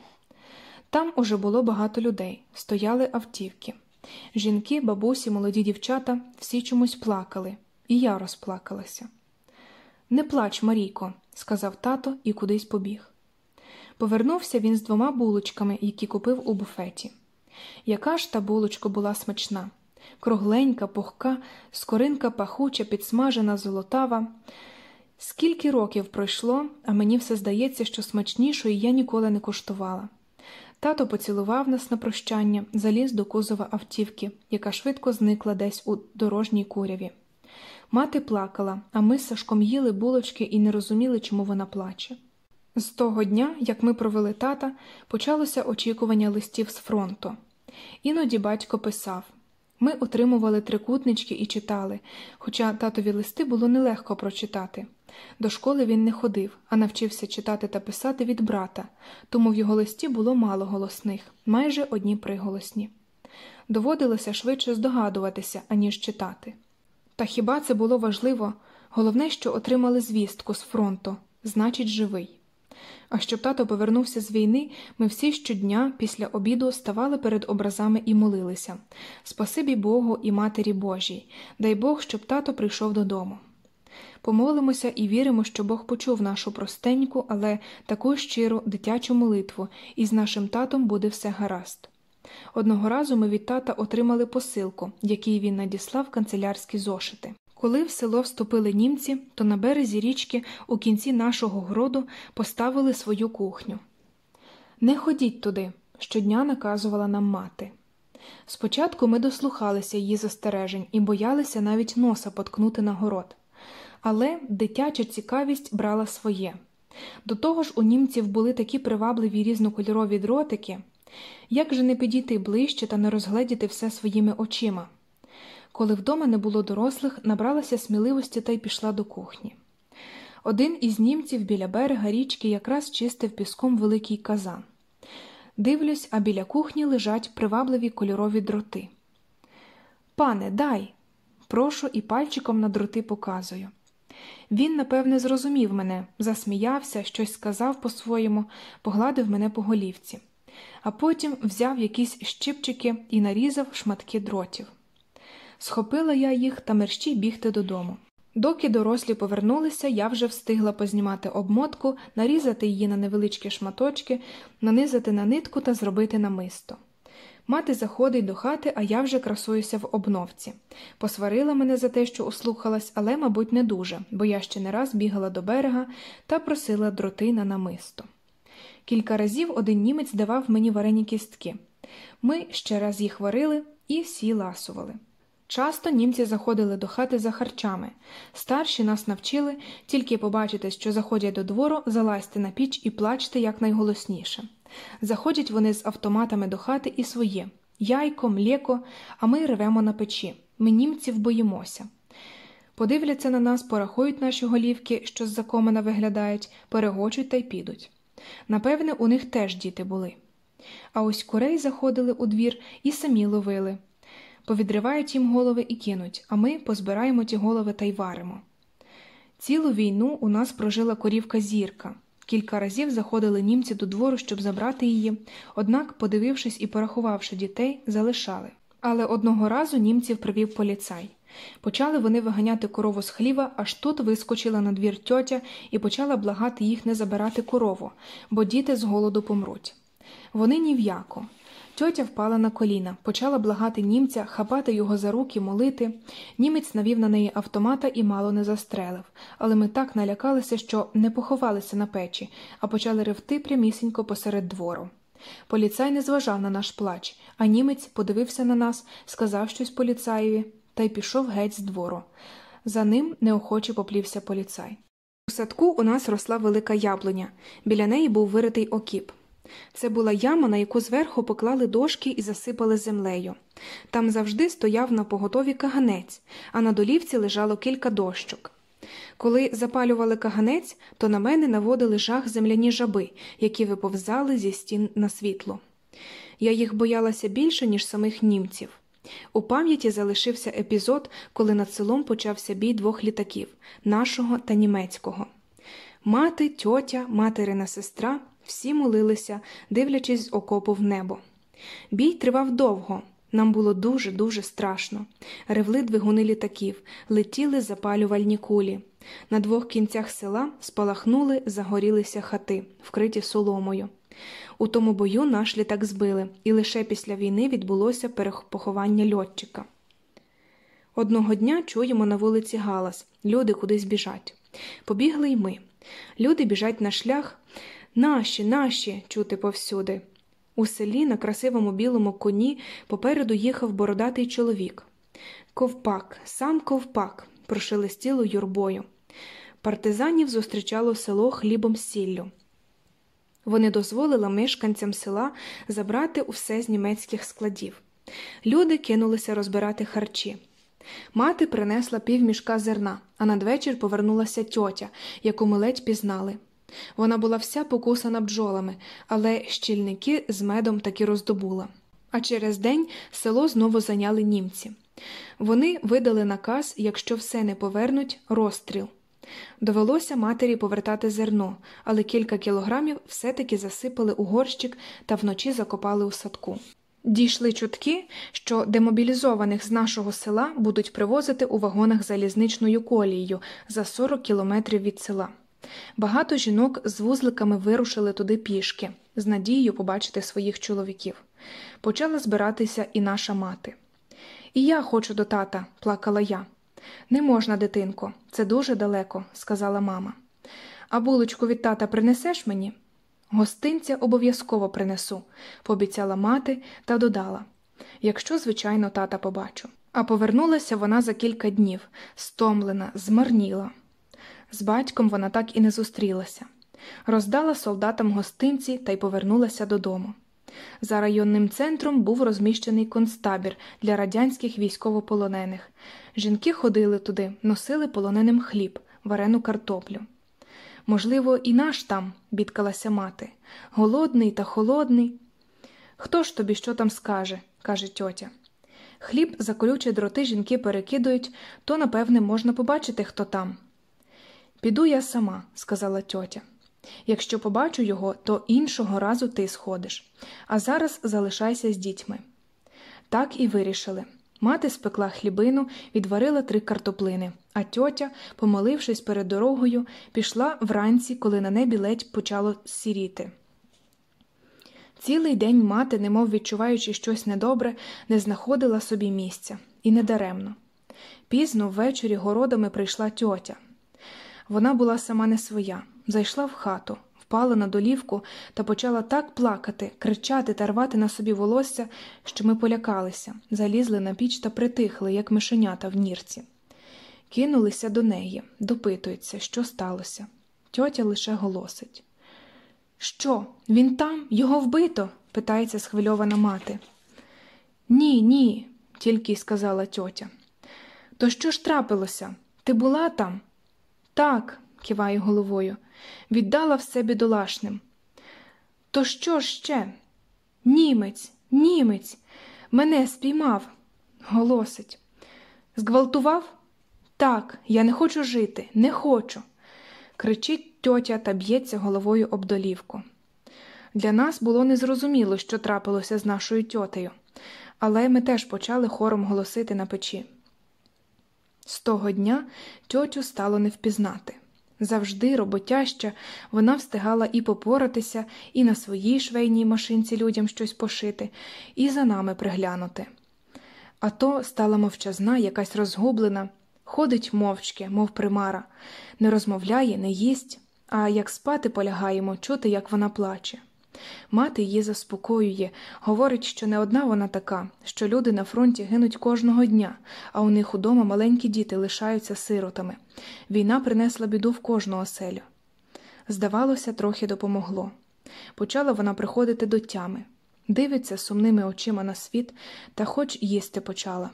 Speaker 1: Там уже було багато людей, стояли автівки. Жінки, бабусі, молоді дівчата всі чомусь плакали, і я розплакалася. Не плач, Марійко, сказав тато і кудись побіг. Повернувся він з двома булочками, які купив у буфеті. Яка ж та булочка була смачна, кругленька, пухка, скоринка пахуча, підсмажена, золотава. Скільки років пройшло, а мені все здається, що смачнішої я ніколи не куштувала. Тато поцілував нас на прощання, заліз до кузова автівки, яка швидко зникла десь у дорожній куряві. Мати плакала, а ми з Сашком їли булочки і не розуміли, чому вона плаче. З того дня, як ми провели тата, почалося очікування листів з фронту. Іноді батько писав ми отримували трикутнички і читали, хоча татові листи було нелегко прочитати. До школи він не ходив, а навчився читати та писати від брата, тому в його листі було мало голосних, майже одні приголосні. Доводилося швидше здогадуватися, аніж читати. Та хіба це було важливо? Головне, що отримали звістку з фронту, значить, живий. А щоб тато повернувся з війни, ми всі щодня після обіду ставали перед образами і молилися Спасибі Богу і Матері Божій, дай Бог, щоб тато прийшов додому. Помолимося і віримо, що Бог почув нашу простеньку, але таку щиру дитячу молитву, і з нашим татом буде все гаразд. Одного разу ми від тата отримали посилку, який він надіслав канцелярські зошити. Коли в село вступили німці, то на березі річки у кінці нашого гроду поставили свою кухню. Не ходіть туди, щодня наказувала нам мати. Спочатку ми дослухалися її застережень і боялися навіть носа поткнути на город. Але дитяча цікавість брала своє. До того ж, у німців були такі привабливі різнокольорові дротики, як же не підійти ближче та не розгледіти все своїми очима. Коли вдома не було дорослих, набралася сміливості та й пішла до кухні. Один із німців біля берега річки якраз чистив піском великий казан. Дивлюсь, а біля кухні лежать привабливі кольорові дроти. Пане, дай. Прошу і пальчиком на дроти показую. Він, напевне, зрозумів мене, засміявся, щось сказав по-своєму, погладив мене по голівці, а потім взяв якісь щипчики і нарізав шматки дротів. Схопила я їх та мерщій бігти додому. Доки дорослі повернулися, я вже встигла познімати обмотку, нарізати її на невеличкі шматочки, нанизати на нитку та зробити намисто. Мати заходить до хати, а я вже красуюся в обновці. Посварила мене за те, що услухалась, але, мабуть, не дуже, бо я ще не раз бігала до берега та просила дроти на намисто. Кілька разів один німець давав мені варені кістки. Ми ще раз їх варили і всі ласували. Часто німці заходили до хати за харчами. Старші нас навчили тільки побачити, що заходять до двору, залазьте на піч і плачте якнайголосніше. Заходять вони з автоматами до хати і своє яйко, млєко, а ми ревемо на печі. Ми німців боїмося. Подивляться на нас, порахують наші голівки, що з-за комина виглядають, перегочуть та й підуть. Напевне, у них теж діти були. А ось курей заходили у двір і самі ловили. Повідривають їм голови і кинуть, а ми позбираємо ті голови та й варимо. Цілу війну у нас прожила корівка зірка. Кілька разів заходили німці до двору, щоб забрати її, однак, подивившись і порахувавши дітей, залишали. Але одного разу німців привів поліцай. Почали вони виганяти корову з хліва, аж тут вискочила на двір тьотя і почала благати їх не забирати корову, бо діти з голоду помруть. Вони ні в яко. Тьотя впала на коліна, почала благати німця, хапати його за руки, молити. Німець навів на неї автомата і мало не застрелив, але ми так налякалися, що не поховалися на печі, а почали ревти прямісінько посеред двору. Поліцай не зважав на наш плач, а німець подивився на нас, сказав щось поліцаєві та й пішов геть з двору. За ним неохоче поплівся поліцай. У садку у нас росла велика яблуня, біля неї був виритий окіп. Це була яма, на яку зверху поклали дошки і засипали землею. Там завжди стояв на поготові каганець, а на долівці лежало кілька дощок. Коли запалювали каганець, то на мене наводили жах земляні жаби, які виповзали зі стін на світло. Я їх боялася більше, ніж самих німців. У пам'яті залишився епізод, коли над селом почався бій двох літаків нашого та німецького. Мати, тьотя, материна сестра всі молилися, дивлячись з окопу в небо. Бій тривав довго. Нам було дуже дуже страшно. Ревли двигуни літаків, летіли запалювальні кулі. На двох кінцях села спалахнули, загорілися хати, вкриті соломою. У тому бою наш літак збили, і лише після війни відбулося перепоховання льотчика. Одного дня чуємо на вулиці галас люди кудись біжать. Побігли й ми. Люди біжать на шлях. Наші, наші, чути повсюди. У селі на красивому білому коні попереду їхав бородатий чоловік. Ковпак, сам ковпак, прошелестіло юрбою. Партизанів зустрічало село хлібом сіллю. Вони дозволили мешканцям села забрати усе з німецьких складів. Люди кинулися розбирати харчі. Мати принесла півмішка зерна, а надвечір повернулася тьотя, яку ми ледь пізнали. Вона була вся покусана бджолами, але щільники з медом таки роздобула. А через день село знову зайняли німці. Вони видали наказ, якщо все не повернуть, розстріл. Довелося матері повертати зерно, але кілька кілограмів все-таки засипали у горщик та вночі закопали у садку. Дійшли чутки, що демобілізованих з нашого села будуть привозити у вагонах залізничною колією за 40 кілометрів від села. Багато жінок з вузликами вирушили туди пішки, з надією побачити своїх чоловіків. Почала збиратися і наша мати. І я хочу до тата, плакала я. Не можна, дитинко, це дуже далеко, сказала мама. А булочку від тата принесеш мені? Гостинця обов'язково принесу, пообіцяла мати та додала якщо, звичайно, тата побачу. А повернулася вона за кілька днів, стомлена, змарніла. З батьком вона так і не зустрілася. Роздала солдатам гостинці та й повернулася додому. За районним центром був розміщений концтабір для радянських військовополонених. Жінки ходили туди, носили полоненим хліб, варену картоплю. Можливо, і наш там, бідкалася мати, голодний та холодний. Хто ж тобі що там скаже, каже тьотя. Хліб за колючі дроти жінки перекидують, то, напевне, можна побачити, хто там. Піду я сама, сказала тьотя. Якщо побачу його, то іншого разу ти сходиш, а зараз залишайся з дітьми. Так і вирішили. Мати спекла хлібину, відварила три картоплини, а тьотя, помолившись перед дорогою, пішла вранці, коли на небі ледь почало сіріти. Цілий день мати, немов відчуваючи щось недобре, не знаходила собі місця, і недаремно. Пізно ввечері городами прийшла тьотя. Вона була сама не своя, зайшла в хату, впала на долівку та почала так плакати, кричати та рвати на собі волосся, що ми полякалися, залізли на піч та притихли, як мишенята в нірці. Кинулися до неї, допитуються, що сталося. Тьотя лише голосить. Що, він там, його вбито? питається схвильована мати. Ні, ні, тільки й сказала тьотя. То що ж трапилося? Ти була там? Так, киває головою, віддала все бідолашним. То що ще? Німець, німець, мене спіймав. Голосить. Зґвалтував? Так, я не хочу жити, не хочу. Кричить тьотя та б'ється головою об долівку. Для нас було незрозуміло, що трапилося з нашою тьотею, але ми теж почали хором голосити на печі. З того дня тьотю стало не впізнати. Завжди роботяща, вона встигала і попоратися, і на своїй швейній машинці людям щось пошити, і за нами приглянути. А то стала мовчазна, якась розгублена, ходить мовчки, мов примара, не розмовляє, не їсть, а як спати полягаємо, чути, як вона плаче. Мати її заспокоює, говорить, що не одна вона така, що люди на фронті гинуть кожного дня, а у них удома маленькі діти лишаються сиротами. Війна принесла біду в кожну оселю. Здавалося, трохи допомогло. Почала вона приходити до тями, дивиться сумними очима на світ та хоч їсти почала.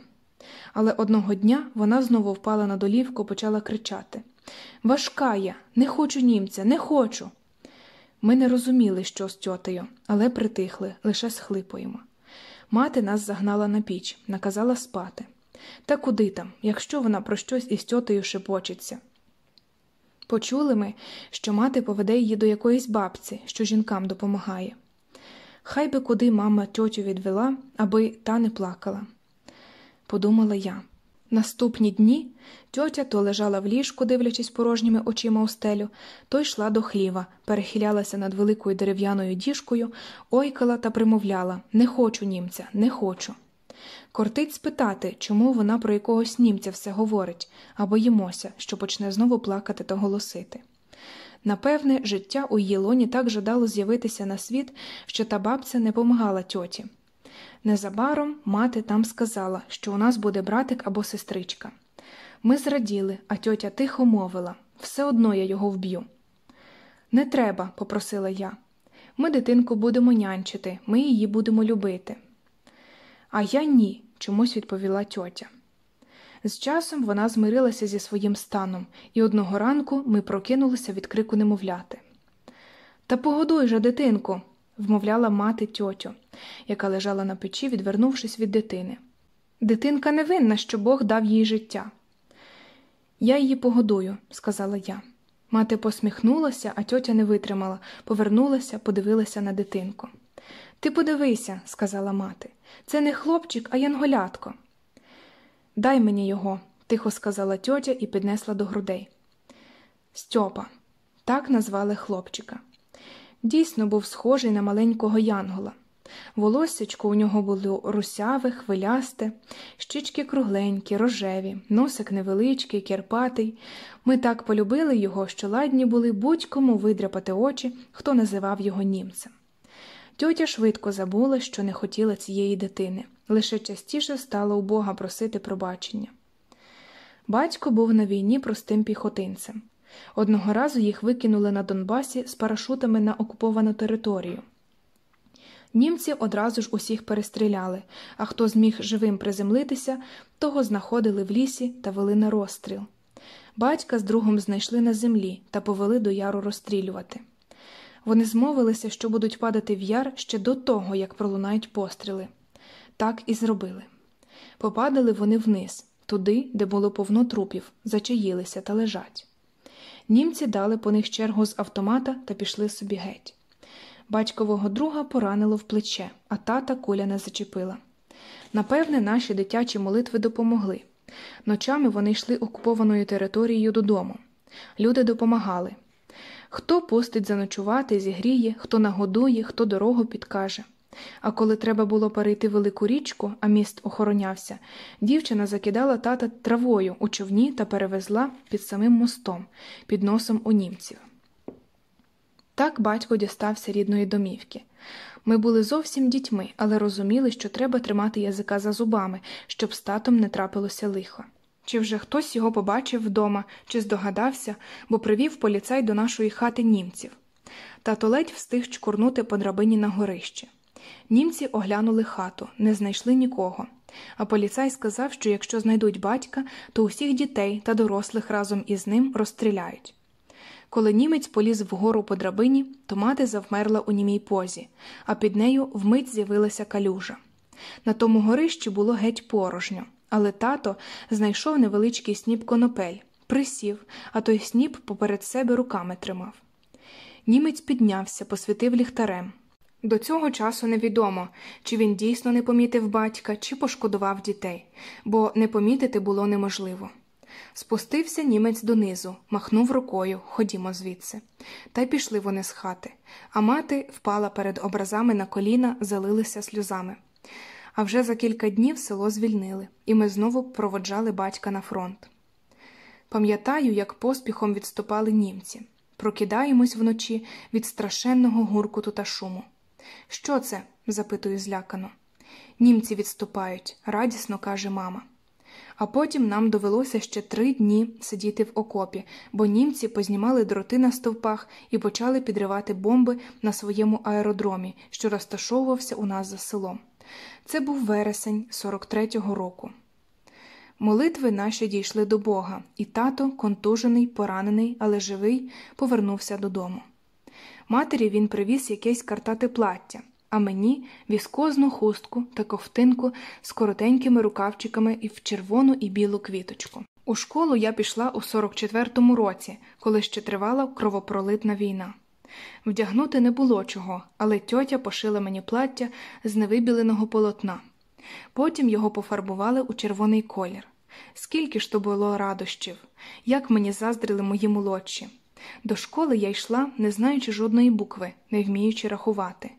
Speaker 1: Але одного дня вона знову впала на долівку, почала кричати Важка я, не хочу німця, не хочу. Ми не розуміли, що з тьотею, але притихли, лише схлипуємо. Мати нас загнала на піч, наказала спати. Та куди там, якщо вона про щось із тьотею шепочеться? Почули ми, що мати поведе її до якоїсь бабці, що жінкам допомагає. Хай би куди мама тьотю відвела, аби та не плакала. Подумала я. Наступні дні тьотя то лежала в ліжку, дивлячись порожніми очима у стелю, то йшла до хліва, перехилялася над великою дерев'яною діжкою, ойкала та примовляла Не хочу німця, не хочу. Кортить спитати, чому вона про якогось німця все говорить, а боїмося, що почне знову плакати та голосити. Напевне, життя у її лоні так жадало з'явитися на світ, що та бабця не помагала тьоті. Незабаром мати там сказала, що у нас буде братик або сестричка. Ми зраділи, а тьотя тихо мовила все одно я його вб'ю. Не треба, попросила я. Ми дитинку будемо нянчити, ми її будемо любити. А я ні, чомусь відповіла тьотя. З часом вона змирилася зі своїм станом, і одного ранку ми прокинулися від крику немовляти. Та погодуй же, дитинку, вмовляла мати тьотю, яка лежала на печі, відвернувшись від дитини. Дитинка не винна, що Бог дав їй життя. Я її погодую, сказала я. Мати посміхнулася, а тьотя не витримала, повернулася, подивилася на дитинку. Ти подивися, сказала мати. Це не хлопчик, а янголятко. Дай мені його, тихо сказала тьотя і піднесла до грудей. Стьопа, так назвали хлопчика. Дійсно був схожий на маленького янгола. Волоссячко у нього було русяве, хвилясте, щічки кругленькі, рожеві, носик невеличкий, кірпатий. Ми так полюбили його, що ладні були будь-кому видряпати очі, хто називав його німцем. Тьотя швидко забула, що не хотіла цієї дитини, лише частіше стала у Бога просити пробачення. Батько був на війні простим піхотинцем. Одного разу їх викинули на Донбасі з парашутами на окуповану територію. Німці одразу ж усіх перестріляли, а хто зміг живим приземлитися, того знаходили в лісі та вели на розстріл. Батька з другом знайшли на землі та повели до яру розстрілювати. Вони змовилися, що будуть падати в яр ще до того, як пролунають постріли. Так і зробили. Попадали вони вниз, туди, де було повно трупів, зачаїлися та лежать. Німці дали по них чергу з автомата та пішли собі геть. Батькового друга поранило в плече, а тата куля не зачепила. Напевне, наші дитячі молитви допомогли. Ночами вони йшли окупованою територією додому. Люди допомагали. Хто пустить заночувати, зігріє, хто нагодує, хто дорогу підкаже. А коли треба було перейти велику річку, а міст охоронявся, дівчина закидала тата травою у човні та перевезла під самим мостом, під носом у німців. Так батько дістався рідної домівки. Ми були зовсім дітьми, але розуміли, що треба тримати язика за зубами, щоб з татом не трапилося лихо. Чи вже хтось його побачив вдома, чи здогадався, бо привів поліцай до нашої хати німців. Тато ледь встиг чкурнути по драбині на горище. Німці оглянули хату, не знайшли нікого. А поліцай сказав, що якщо знайдуть батька, то усіх дітей та дорослих разом із ним розстріляють. Коли німець поліз вгору по драбині, то мати завмерла у німій позі, а під нею вмить з'явилася калюжа. На тому горищі було геть порожньо, але тато знайшов невеличкий сніп конопель, присів, а той сніп поперед себе руками тримав. Німець піднявся, посвітив ліхтарем. До цього часу невідомо, чи він дійсно не помітив батька, чи пошкодував дітей, бо не помітити було неможливо. Спустився німець донизу, махнув рукою, ходімо звідси. Та й пішли вони з хати, а мати впала перед образами на коліна, залилися сльозами. А вже за кілька днів село звільнили, і ми знову проводжали батька на фронт. Пам'ятаю, як поспіхом відступали німці. Прокидаємось вночі від страшенного гуркуту та шуму. Що це? запитую злякано. Німці відступають, радісно каже мама. А потім нам довелося ще три дні сидіти в окопі, бо німці познімали дроти на стовпах і почали підривати бомби на своєму аеродромі, що розташовувався у нас за селом. Це був вересень 43-го року. Молитви наші дійшли до Бога, і тато, контужений, поранений, але живий, повернувся додому. Матері він привіз якесь картате плаття, а мені віскозну хустку та ковтинку з коротенькими рукавчиками і в червону і білу квіточку. У школу я пішла у 44-му році, коли ще тривала кровопролитна війна. Вдягнути не було чого, але тьотя пошила мені плаття з невибіленого полотна. Потім його пофарбували у червоний колір. Скільки ж то було радощів, як мені заздрили мої молодші. До школи я йшла, не знаючи жодної букви, не вміючи рахувати.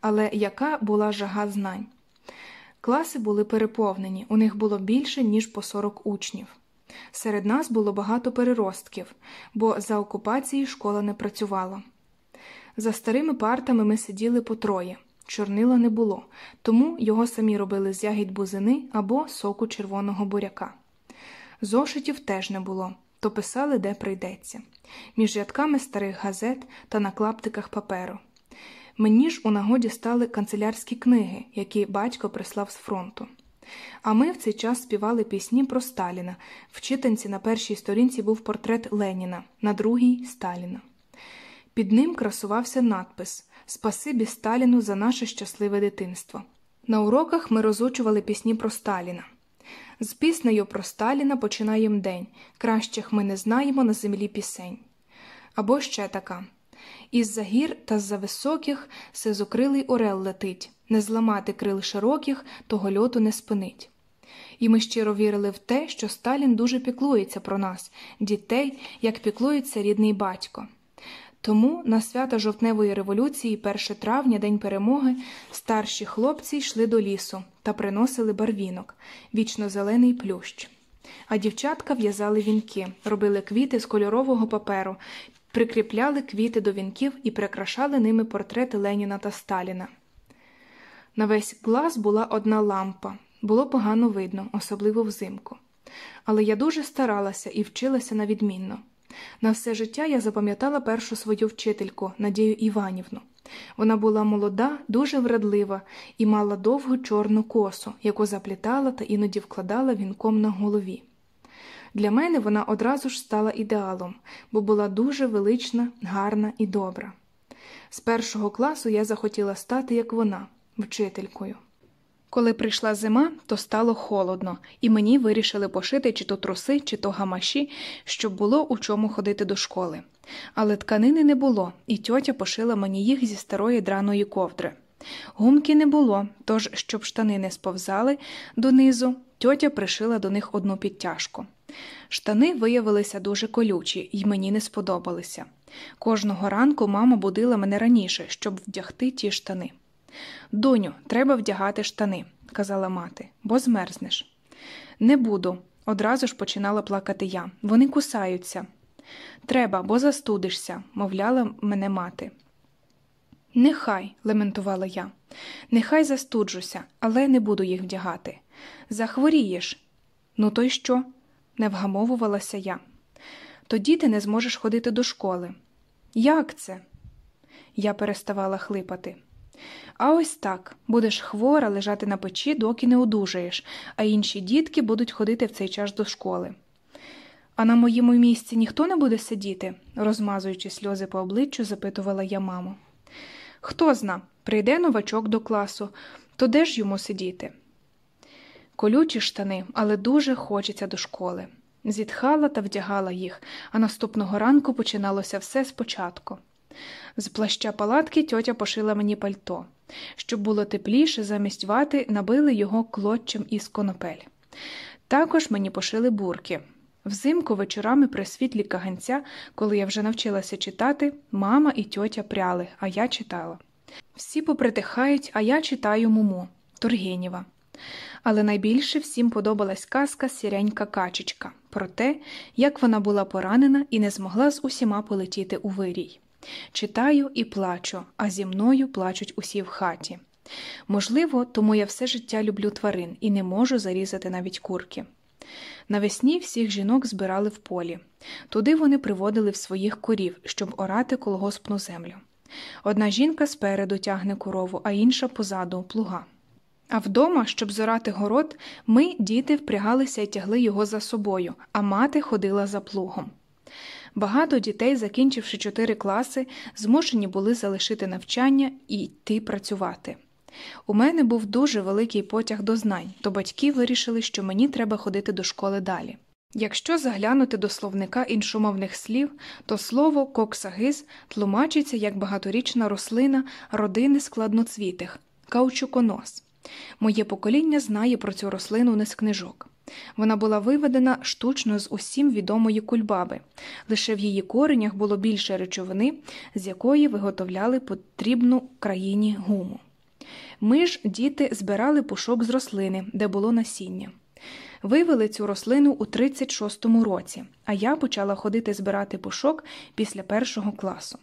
Speaker 1: Але яка була жага знань? Класи були переповнені, у них було більше, ніж по 40 учнів. Серед нас було багато переростків, бо за окупації школа не працювала. За старими партами ми сиділи по троє. Чорнила не було, тому його самі робили з ягід бузини або соку червоного буряка. Зошитів теж не було, то писали, де прийдеться, між рядками старих газет та на клаптиках паперу. Мені ж у нагоді стали канцелярські книги, які батько прислав з фронту. А ми в цей час співали пісні про Сталіна. В читанці на першій сторінці був портрет Леніна, на другій Сталіна. Під ним красувався надпис Спасибі Сталіну за наше щасливе дитинство. На уроках ми розучували пісні про Сталіна. З піснею про Сталіна починаєм день. Кращих ми не знаємо на землі пісень. Або ще така Із за гір та з за високих сизокрилий орел летить, не зламати крил широких, того льоту не спинить. І ми щиро вірили в те, що Сталін дуже піклується про нас, дітей, як піклується рідний батько. Тому на свята жовтневої революції, 1 травня, День перемоги, старші хлопці йшли до лісу та приносили барвінок, вічно зелений плющ. А дівчатка в'язали вінки, робили квіти з кольорового паперу, прикріпляли квіти до вінків і прикрашали ними портрети Леніна та Сталіна. На весь клас була одна лампа, було погано видно, особливо взимку. Але я дуже старалася і вчилася на відмінно. На все життя я запам'ятала першу свою вчительку Надію Іванівну. Вона була молода, дуже врадлива і мала довгу чорну косу, яку заплітала та іноді вкладала вінком на голові. Для мене вона одразу ж стала ідеалом, бо була дуже велична, гарна і добра. З першого класу я захотіла стати, як вона, вчителькою. Коли прийшла зима, то стало холодно, і мені вирішили пошити чи то труси, чи то гамаші, щоб було у чому ходити до школи. Але тканини не було, і тьотя пошила мені їх зі старої драної ковдри. Гумки не було, тож, щоб штани не сповзали донизу, тьотя пришила до них одну підтяжку. Штани виявилися дуже колючі і мені не сподобалися. Кожного ранку мама будила мене раніше, щоб вдягти ті штани. Доню, треба вдягати штани, казала мати, бо змерзнеш. Не буду, одразу ж починала плакати я. Вони кусаються. Треба, бо застудишся, мовляла мене мати. Нехай, лементувала я, нехай застуджуся, але не буду їх вдягати. Захворієш. Ну, то й що? не вгамовувалася я. Тоді ти не зможеш ходити до школи. Як це? Я переставала хлипати. А ось так будеш хвора лежати на печі, доки не одужаєш, а інші дітки будуть ходити в цей час до школи. А на моєму місці ніхто не буде сидіти, розмазуючи сльози по обличчю, запитувала я маму. Хто зна, прийде новачок до класу, То де ж йому сидіти? Колючі штани, але дуже хочеться до школи. Зітхала та вдягала їх, а наступного ранку починалося все спочатку. З плаща палатки тьотя пошила мені пальто. Щоб було тепліше, замість вати набили його клоччем із конопель. Також мені пошили бурки. Взимку вечорами при світлі каганця, коли я вже навчилася читати, мама і тьотя пряли, а я читала. Всі попритихають, а я читаю муму Тургенєва. Але найбільше всім подобалась казка Сірянька качечка про те, як вона була поранена і не змогла з усіма полетіти у вирій. Читаю і плачу, а зі мною плачуть усі в хаті. Можливо, тому я все життя люблю тварин і не можу зарізати навіть курки. Навесні всіх жінок збирали в полі. Туди вони приводили в своїх корів, щоб орати колгоспну землю. Одна жінка спереду тягне корову, а інша позаду плуга. А вдома, щоб зорати город, ми, діти, впрягалися і тягли його за собою, а мати ходила за плугом. Багато дітей, закінчивши чотири класи, змушені були залишити навчання і йти працювати. У мене був дуже великий потяг до знань, то батьки вирішили, що мені треба ходити до школи далі. Якщо заглянути до словника іншомовних слів, то слово коксагиз тлумачиться як багаторічна рослина родини складноцвітих каучуконос. Моє покоління знає про цю рослину не з книжок. Вона була виведена штучно з усім відомої кульбаби, лише в її коренях було більше речовини, з якої виготовляли потрібну країні гуму. Ми ж, діти, збирали пушок з рослини, де було насіння. Вивели цю рослину у 36-му році, а я почала ходити збирати пушок після першого класу.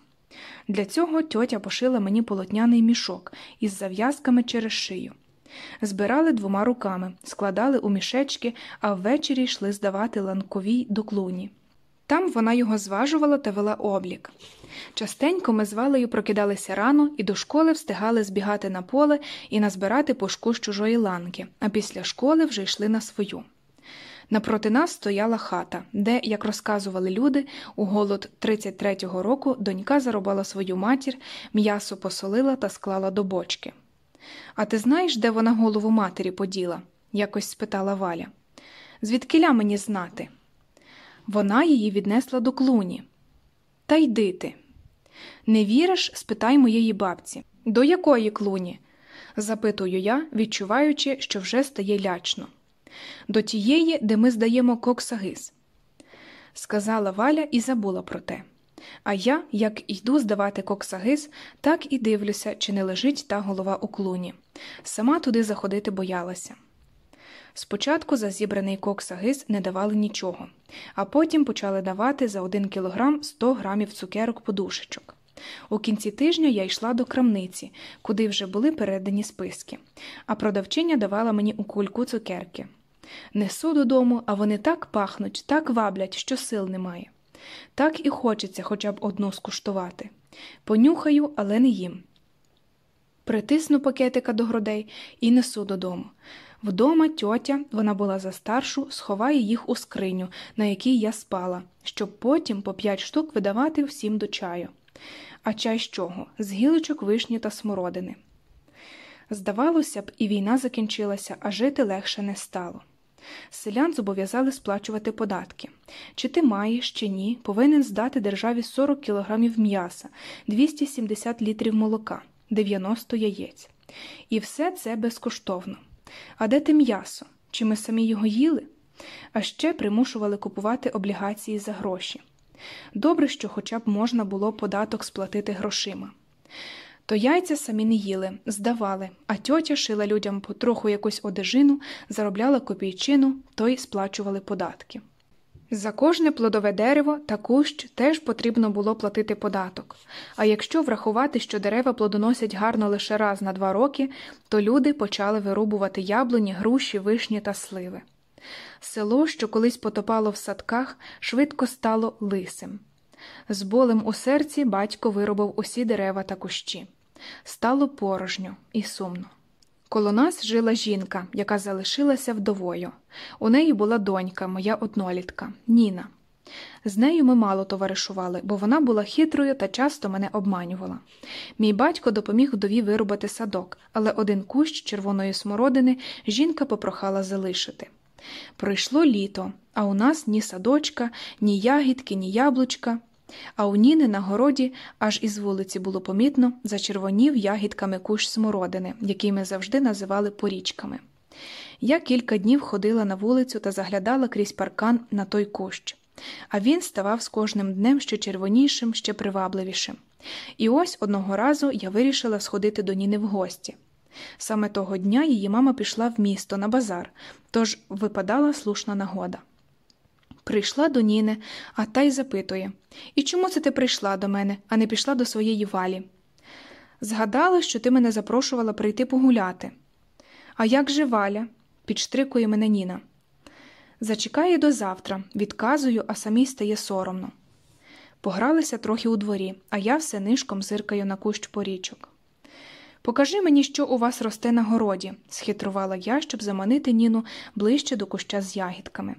Speaker 1: Для цього тьотя пошила мені полотняний мішок із зав'язками через шию. Збирали двома руками, складали у мішечки, а ввечері йшли здавати ланковій до клуні. Там вона його зважувала та вела облік. Частенько ми з Валею прокидалися рано і до школи встигали збігати на поле і назбирати пушку з чужої ланки, а після школи вже йшли на свою. Напроти нас стояла хата, де, як розказували люди, у голод 33-го року донька заробила свою матір, м'ясо посолила та склала до бочки. А ти знаєш, де вона голову матері поділа? якось спитала Валя. Звідкиля мені знати? Вона її віднесла до клуні. Та йди ти. Не віриш? спитай моєї бабці. До якої клуні? запитую я, відчуваючи, що вже стає лячно. До тієї, де ми здаємо коксагиз, сказала Валя і забула про те. А я, як йду здавати коксагиз, так і дивлюся, чи не лежить та голова у клуні. Сама туди заходити боялася. Спочатку за зібраний коксагиз не давали нічого, а потім почали давати за один кілограм 100 грамів цукерок подушечок. У кінці тижня я йшла до крамниці, куди вже були передані списки, а продавчиня давала мені у кульку цукерки. Несу додому, а вони так пахнуть, так ваблять, що сил немає. Так і хочеться хоча б одну скуштувати. Понюхаю, але не їм. Притисну пакетика до грудей і несу додому. Вдома тьотя, вона була за старшу, сховає їх у скриню, на якій я спала, щоб потім по п'ять штук видавати всім до чаю. А чай з чого? З гілочок вишні та смородини. Здавалося б, і війна закінчилася, а жити легше не стало. Селян зобов'язали сплачувати податки. Чи ти маєш, чи ні, повинен здати державі 40 кілограмів м'яса, 270 літрів молока, 90 яєць. І все це безкоштовно. А де те м'ясо? Чи ми самі його їли? А ще примушували купувати облігації за гроші. Добре, що хоча б можна було податок сплатити грошима. То яйця самі не їли, здавали, а тьотя шила людям потроху якусь одежину, заробляла копійчину, то й сплачували податки. За кожне плодове дерево та кущ теж потрібно було платити податок. А якщо врахувати, що дерева плодоносять гарно лише раз на два роки, то люди почали вирубувати яблуні, груші, вишні та сливи. Село, що колись потопало в садках, швидко стало лисим. З болем у серці батько вирубав усі дерева та кущі. Стало порожньо і сумно. Коло нас жила жінка, яка залишилася вдовою. У неї була донька, моя однолітка, Ніна. З нею ми мало товаришували, бо вона була хитрою та часто мене обманювала. Мій батько допоміг вдові вирубати садок, але один кущ червоної смородини жінка попрохала залишити. Пройшло літо, а у нас ні садочка, ні ягідки, ні яблучка. А у Ніни на городі аж із вулиці було помітно зачервонів ягідками кущ смородини, який ми завжди називали порічками. Я кілька днів ходила на вулицю та заглядала крізь паркан на той кущ, а він ставав з кожним днем ще червонішим, ще привабливішим. І ось одного разу я вирішила сходити до Ніни в гості. Саме того дня її мама пішла в місто на базар, тож випадала слушна нагода. Прийшла до Ніни, а та й запитує І чому це ти прийшла до мене, а не пішла до своєї валі? Згадала, що ти мене запрошувала прийти погуляти. А як же валя? підштрикує мене Ніна. Зачекає до завтра, відказую, а самій стає соромно. Погралися трохи у дворі, а я все нишком зиркаю на кущ порічок. Покажи мені, що у вас росте на городі, схитрувала я, щоб заманити Ніну ближче до куща з ягідками.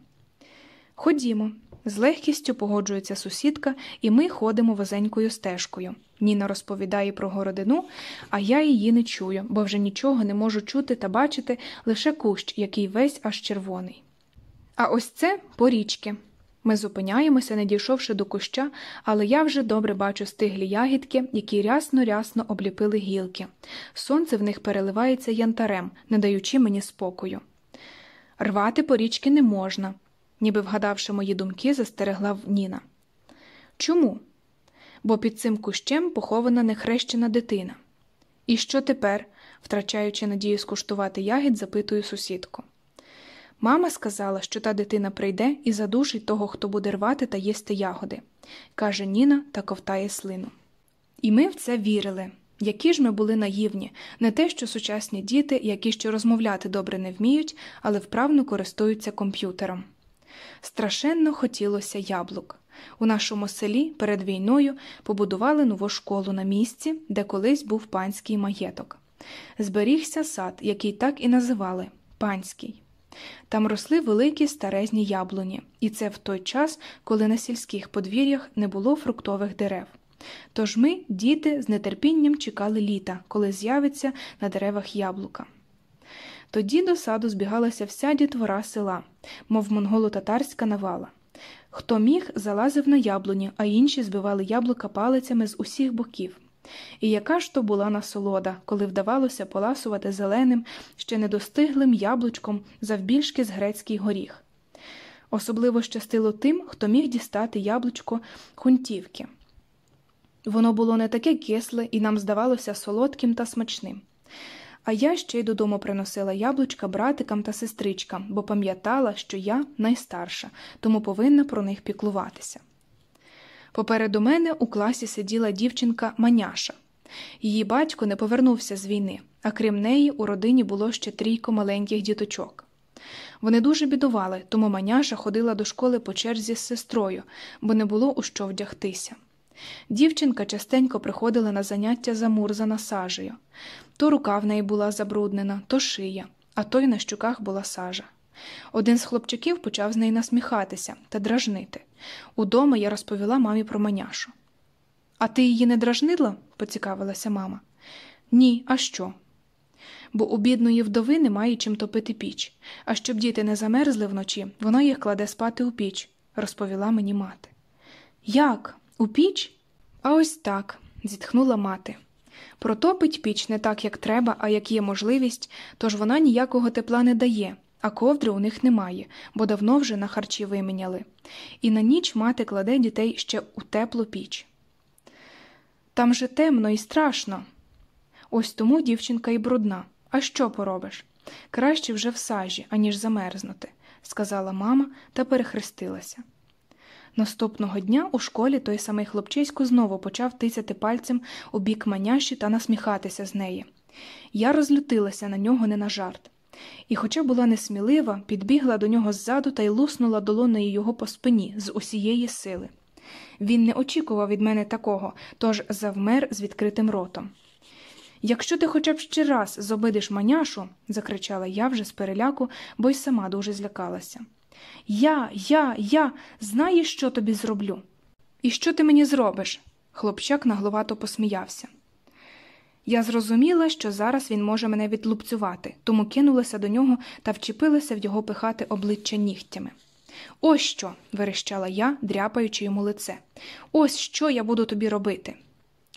Speaker 1: Ходімо, з легкістю погоджується сусідка, і ми ходимо вузенькою стежкою. Ніна розповідає про городину, а я її не чую, бо вже нічого не можу чути та бачити лише кущ, який весь аж червоний. А ось це порічки. Ми зупиняємося, не дійшовши до куща, але я вже добре бачу стиглі ягідки, які рясно рясно обліпили гілки. Сонце в них переливається янтарем, не даючи мені спокою. Рвати порічки не можна, ніби вгадавши мої думки, застерегла Ніна. Чому? Бо під цим кущем похована нехрещена дитина. І що тепер, втрачаючи надію скуштувати ягід, запитую сусідку. Мама сказала, що та дитина прийде і задушить того, хто буде рвати та їсти ягоди, каже Ніна та ковтає слину. І ми в це вірили. Які ж ми були наївні, не те, що сучасні діти, які ще розмовляти добре не вміють, але вправно користуються комп'ютером. Страшенно хотілося яблук. У нашому селі перед війною побудували нову школу на місці, де колись був панський маєток. Зберігся сад, який так і називали панський. Там росли великі старезні яблуні, і це в той час, коли на сільських подвір'ях не було фруктових дерев. Тож ми, діти, з нетерпінням чекали літа, коли з'явиться на деревах яблука. Тоді до саду збігалася вся дітвора села, мов монголо-татарська навала. Хто міг, залазив на яблуні, а інші збивали яблука палицями з усіх боків. І яка ж то була насолода, коли вдавалося поласувати зеленим, ще недостиглим яблучком завбільшки з грецький горіх. Особливо щастило тим, хто міг дістати яблучко хунтівки. Воно було не таке кисле і нам здавалося солодким та смачним. А я ще й додому приносила яблучка братикам та сестричкам, бо пам'ятала, що я найстарша, тому повинна про них піклуватися. Попереду мене у класі сиділа дівчинка Маняша. Її батько не повернувся з війни, а крім неї, у родині було ще трійко маленьких діточок. Вони дуже бідували, тому Маняша ходила до школи по черзі з сестрою, бо не було у що вдягтися. Дівчинка частенько приходила на заняття замурзана сажею. То рука в неї була забруднена, то шия, а то й на щуках була сажа. Один з хлопчиків почав з неї насміхатися та дражнити. Удома я розповіла мамі про маняшу. А ти її не дражнила? поцікавилася мама. Ні, а що? Бо у бідної вдови немає чим топити піч, а щоб діти не замерзли вночі, вона їх кладе спати у піч, розповіла мені мати. Як? У піч? А ось так, зітхнула мати. Протопить піч не так, як треба, а як є можливість, тож вона ніякого тепла не дає, а ковдри у них немає, бо давно вже на харчі виміняли. І на ніч мати кладе дітей ще у теплу піч. Там же темно і страшно. Ось тому дівчинка і брудна. А що поробиш? Краще вже в сажі, аніж замерзнути, сказала мама та перехрестилася. Наступного дня у школі той самий хлопчисько знову почав тисяти пальцем у бік маняші та насміхатися з неї. Я розлютилася на нього не на жарт. І, хоча була несмілива, підбігла до нього ззаду та й луснула долонею його по спині з усієї сили. Він не очікував від мене такого, тож завмер з відкритим ротом. Якщо ти хоча б ще раз зобидиш маняшу, закричала я вже з переляку, бо й сама дуже злякалася. Я, я, я, знаєш, що тобі зроблю? І що ти мені зробиш? Хлопчак нагловато посміявся. Я зрозуміла, що зараз він може мене відлупцювати, тому кинулася до нього та вчепилася в його пихати обличчя нігтями. Ось що, верещала я, дряпаючи йому лице. Ось що я буду тобі робити.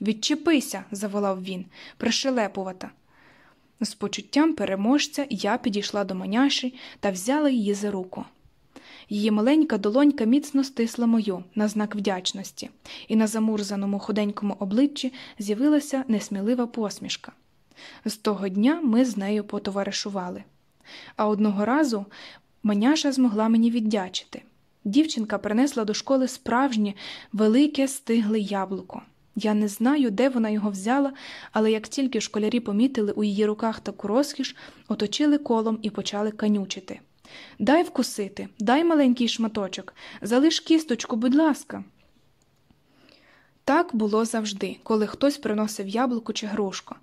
Speaker 1: Відчепися, заволав він, пришелепувата. З почуттям переможця я підійшла до маняші та взяла її за руку. Її маленька долонька міцно стисла мою на знак вдячності, і на замурзаному худенькому обличчі з'явилася несмілива посмішка. З того дня ми з нею потоваришували. А одного разу маняша змогла мені віддячити. Дівчинка принесла до школи справжнє велике стигле яблуко. Я не знаю, де вона його взяла, але як тільки школярі помітили у її руках таку розкіш, оточили колом і почали канючити. Дай вкусити, дай маленький шматочок, залиш кісточку, будь ласка. Так було завжди, коли хтось приносив яблуко чи грушку.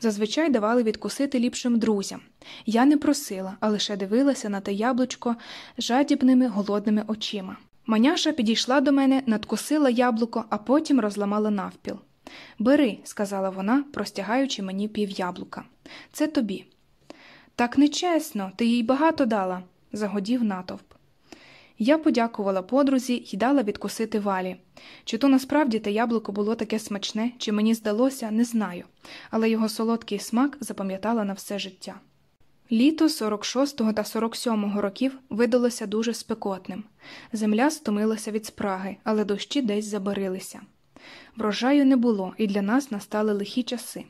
Speaker 1: Зазвичай давали відкусити ліпшим друзям. Я не просила, а лише дивилася на те яблучко жадібними голодними очима. Маняша підійшла до мене, надкусила яблуко, а потім розламала навпіл. Бери, сказала вона, простягаючи мені пів яблука. Це тобі. Так нечесно, ти їй багато дала, загодів натовп. Я подякувала подрузі й дала відкусити валі. Чи то насправді те яблуко було таке смачне, чи мені здалося, не знаю, але його солодкий смак запам'ятала на все життя. Літо 46-го та 47-го років видалося дуже спекотним. Земля стомилася від спраги, але дощі десь забарилися. Врожаю не було, і для нас настали лихі часи.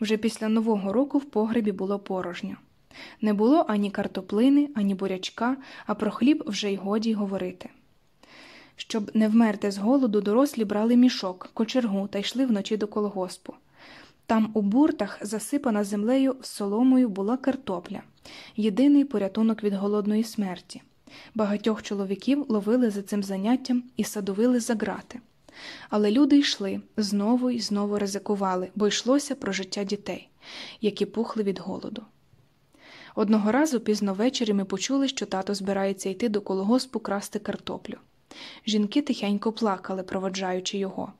Speaker 1: Вже після Нового року в погребі було порожньо. Не було ані картоплини, ані бурячка, а про хліб вже й годі говорити. Щоб не вмерти з голоду, дорослі брали мішок, кочергу та йшли вночі до колгоспу. Там у буртах, засипана землею соломою, була картопля, єдиний порятунок від голодної смерті. Багатьох чоловіків ловили за цим заняттям і садовили за грати. Але люди йшли, знову і знову ризикували, бо йшлося про життя дітей, які пухли від голоду. Одного разу пізно ввечері ми почули, що тато збирається йти до колгоспу красти картоплю. Жінки тихенько плакали, проводжаючи його.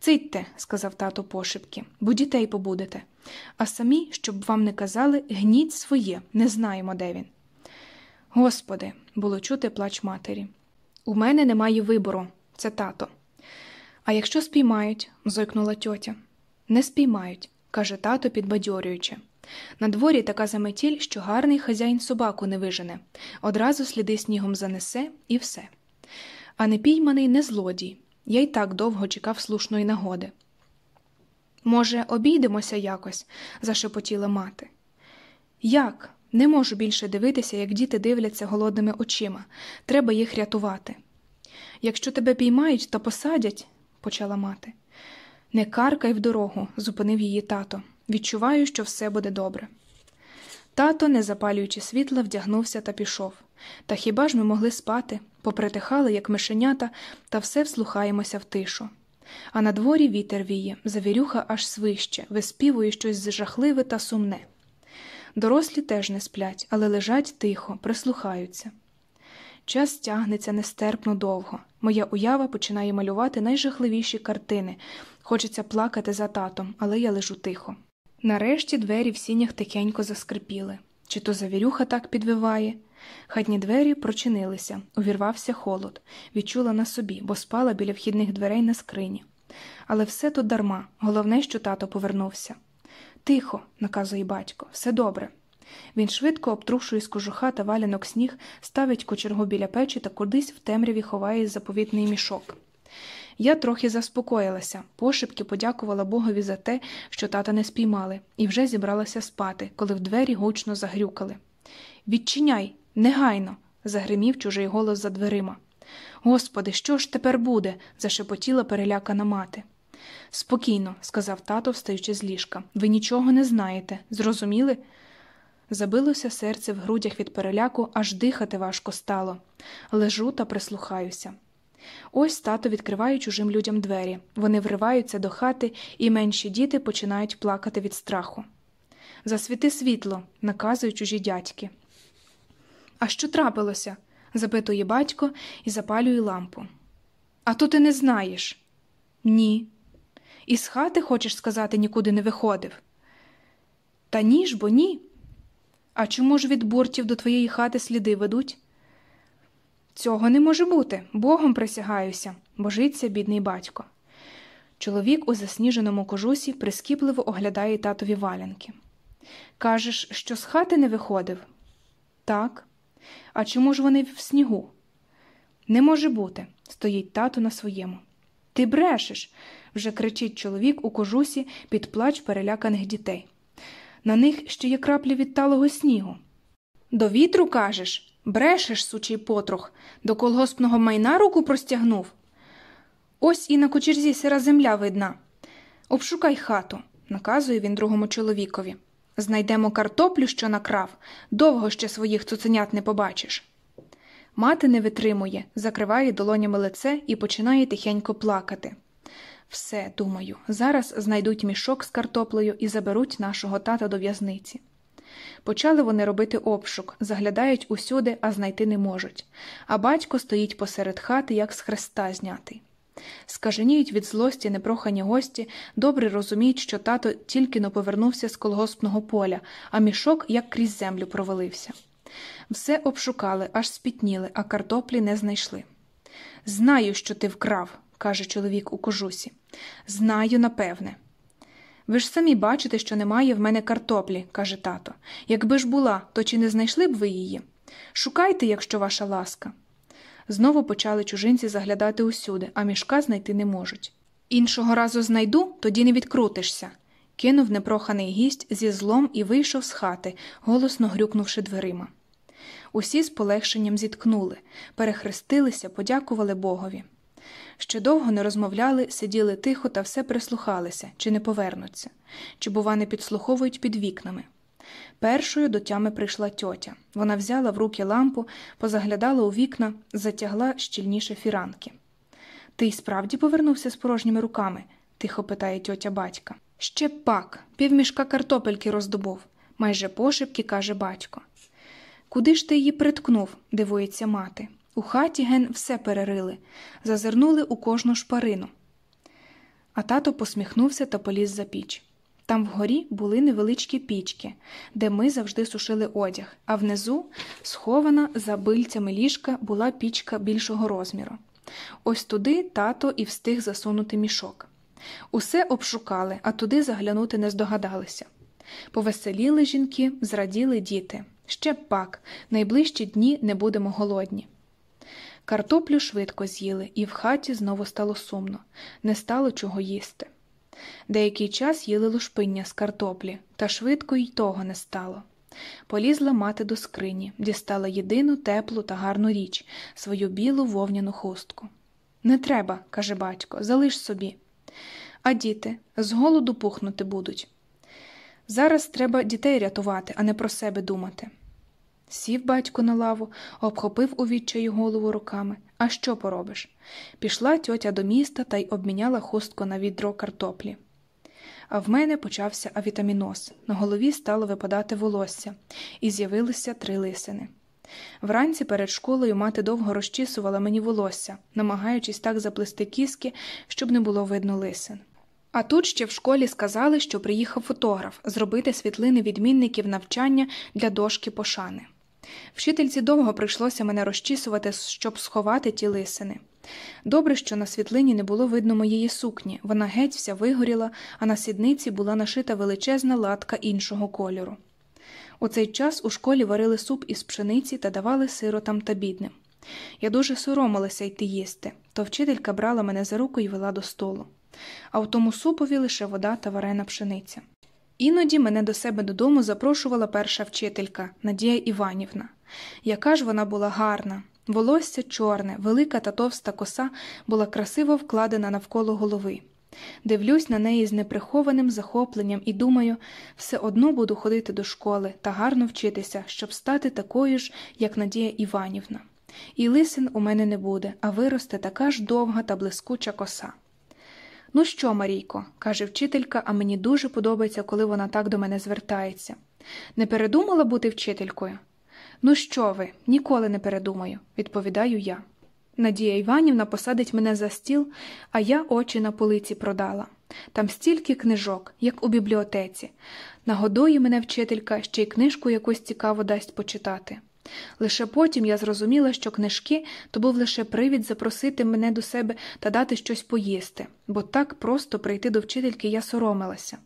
Speaker 1: Цитьте, сказав тато пошепки, бо дітей побудете. А самі, щоб вам не казали, гніть своє, не знаємо, де він. Господи, було чути плач матері. У мене немає вибору, це тато. А якщо спіймають, зойкнула тьотя. Не спіймають, каже тато, підбадьорюючи. На дворі така заметіль, що гарний хазяїн собаку не вижене, одразу сліди снігом занесе і все. А не пійманий не злодій. Я й так довго чекав слушної нагоди. Може, обійдемося якось? зашепотіла мати. Як? Не можу більше дивитися, як діти дивляться голодними очима. Треба їх рятувати. Якщо тебе піймають та посадять, почала мати. Не каркай в дорогу, зупинив її тато. Відчуваю, що все буде добре. Тато, не запалюючи світла, вдягнувся та пішов. Та хіба ж ми могли спати, попритихали, як мишенята, та все вслухаємося в тишу. А на дворі вітер віє, завірюха аж свище, виспівує щось жахливе та сумне. Дорослі теж не сплять, але лежать тихо, прислухаються. Час тягнеться нестерпно довго. Моя уява починає малювати найжахливіші картини. Хочеться плакати за татом, але я лежу тихо. Нарешті двері в сінях тихенько заскрипіли. Чи то завірюха так підвиває? Хатні двері прочинилися, увірвався холод, відчула на собі, бо спала біля вхідних дверей на скрині. Але все тут дарма, головне, що тато повернувся. Тихо, наказує батько, все добре. Він швидко обтрушує з кожуха та валянок сніг, ставить кочергу біля печі та кудись в темряві ховає заповітний мішок. Я трохи заспокоїлася, пошепки подякувала Богові за те, що тата не спіймали, і вже зібралася спати, коли в двері гучно загрюкали. Відчиняй, негайно. загримів чужий голос за дверима. Господи, що ж тепер буде? зашепотіла перелякана мати. Спокійно, сказав тато, встаючи з ліжка. Ви нічого не знаєте. Зрозуміли? Забилося серце в грудях від переляку, аж дихати важко стало. Лежу та прислухаюся. Ось тато відкриває чужим людям двері. Вони вриваються до хати, і менші діти починають плакати від страху. Засвіти світло, наказують чужі дядьки. А що трапилося? запитує батько і запалює лампу. А то ти не знаєш? Ні. Із хати, хочеш сказати, нікуди не виходив? Та ні ж бо ні. А чому ж від буртів до твоєї хати сліди ведуть? Цього не може бути, богом присягаюся, божиться бідний батько. Чоловік у засніженому кожусі прискіпливо оглядає татові валянки. Кажеш, що з хати не виходив? Так. А чому ж вони в снігу? Не може бути, стоїть тато на своєму. Ти брешеш, вже кричить чоловік у кожусі під плач переляканих дітей. На них ще є краплі від талого снігу. До вітру кажеш? Брешеш, сучий потрох, до колгоспного майна руку простягнув. Ось і на кучерзі сира земля видна. Обшукай хату, наказує він другому чоловікові. Знайдемо картоплю, що накрав, довго ще своїх цуценят не побачиш. Мати не витримує, закриває долонями лице і починає тихенько плакати. Все, думаю, зараз знайдуть мішок з картоплею і заберуть нашого тата до в'язниці. Почали вони робити обшук, заглядають усюди, а знайти не можуть. А батько стоїть посеред хати, як з хреста знятий. Скаженіють від злості непрохані гості, добре розуміють, що тато тільки но повернувся з колгоспного поля, а мішок як крізь землю провалився. Все обшукали, аж спітніли, а картоплі не знайшли. Знаю, що ти вкрав, каже чоловік у кожусі. Знаю, напевне. Ви ж самі бачите, що немає в мене картоплі, каже тато. Якби ж була, то чи не знайшли б ви її? Шукайте, якщо ваша ласка. Знову почали чужинці заглядати усюди, а мішка знайти не можуть. Іншого разу знайду, тоді не відкрутишся, кинув непроханий гість зі злом і вийшов з хати, голосно грюкнувши дверима. Усі з полегшенням зіткнули, перехрестилися, подякували Богові. Ще довго не розмовляли, сиділи тихо та все прислухалися, чи не повернуться, чи, бува, не підслуховують під вікнами. Першою до тями прийшла тьотя. Вона взяла в руки лампу, позаглядала у вікна, затягла щільніше фіранки. Ти й справді повернувся з порожніми руками? тихо питає тьотя батька. Ще пак, півмішка картопельки роздобув, майже пошепки каже батько. Куди ж ти її приткнув? дивується мати. У хаті ген все перерили, зазирнули у кожну шпарину. А тато посміхнувся та поліз за піч. Там вгорі були невеличкі пічки, де ми завжди сушили одяг, а внизу, схована за бильцями ліжка, була пічка більшого розміру. Ось туди тато і встиг засунути мішок. Усе обшукали, а туди заглянути не здогадалися. Повеселіли жінки, зраділи діти. Ще пак, найближчі дні не будемо голодні. Картоплю швидко з'їли, і в хаті знову стало сумно, не стало чого їсти. Деякий час їли лушпиння з картоплі, та швидко й того не стало. Полізла мати до скрині, дістала єдину теплу та гарну річ свою білу вовняну хустку. Не треба, каже батько, залиш собі. А діти з голоду пухнути будуть. Зараз треба дітей рятувати, а не про себе думати. Сів батько на лаву, обхопив у відчаї голову руками. А що поробиш? Пішла тьотя до міста та й обміняла хустку на відро картоплі. А в мене почався авітаміноз. На голові стало випадати волосся, і з'явилися три лисини. Вранці перед школою мати довго розчісувала мені волосся, намагаючись так заплести кіски, щоб не було видно лисин. А тут ще в школі сказали, що приїхав фотограф зробити світлини відмінників навчання для дошки пошани. Вчительці довго прийшлося мене розчісувати, щоб сховати ті лисини. Добре, що на світлині не було видно моєї сукні, вона геть вся вигоріла, а на сідниці була нашита величезна латка іншого кольору. У цей час у школі варили суп із пшениці та давали сиротам та бідним. Я дуже соромилася йти їсти, то вчителька брала мене за руку і вела до столу. А в тому супові лише вода та варена пшениця. Іноді мене до себе додому запрошувала перша вчителька Надія Іванівна. Яка ж вона була гарна. Волосся чорне, велика та товста коса була красиво вкладена навколо голови. Дивлюсь на неї з неприхованим захопленням і думаю, все одно буду ходити до школи та гарно вчитися, щоб стати такою ж, як Надія Іванівна. І лисин у мене не буде, а виросте така ж довга та блискуча коса. Ну що, Марійко, каже вчителька, а мені дуже подобається, коли вона так до мене звертається. Не передумала бути вчителькою? Ну що ви, ніколи не передумаю, відповідаю я. Надія Іванівна посадить мене за стіл, а я очі на полиці продала. Там стільки книжок, як у бібліотеці. Нагодує мене вчителька, ще й книжку якусь цікаво дасть почитати. Лише потім я зрозуміла, що книжки то був лише привід запросити мене до себе та дати щось поїсти, бо так просто прийти до вчительки я соромилася.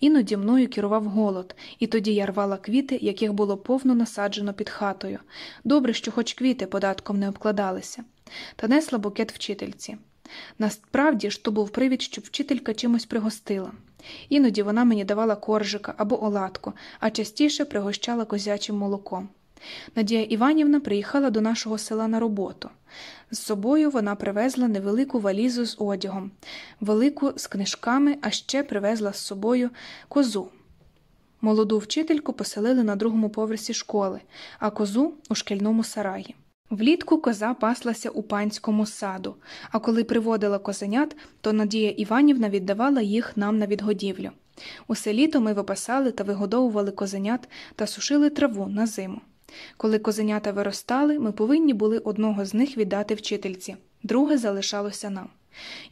Speaker 1: Іноді мною керував голод, і тоді я рвала квіти, яких було повно насаджено під хатою. Добре, що хоч квіти податком не обкладалися, та несла букет вчительці. Насправді ж то був привід, щоб вчителька чимось пригостила. Іноді вона мені давала коржика або оладку, а частіше пригощала козячим молоком. Надія Іванівна приїхала до нашого села на роботу. З собою вона привезла невелику валізу з одягом, велику з книжками, а ще привезла з собою козу. Молоду вчительку поселили на другому поверсі школи, а козу у шкільному сараї. Влітку коза паслася у панському саду, а коли приводила козенят, то Надія Іванівна віддавала їх нам на відгодівлю. Усе літо ми випасали та вигодовували козенят та сушили траву на зиму. Коли козенята виростали, ми повинні були одного з них віддати вчительці, друге залишалося нам.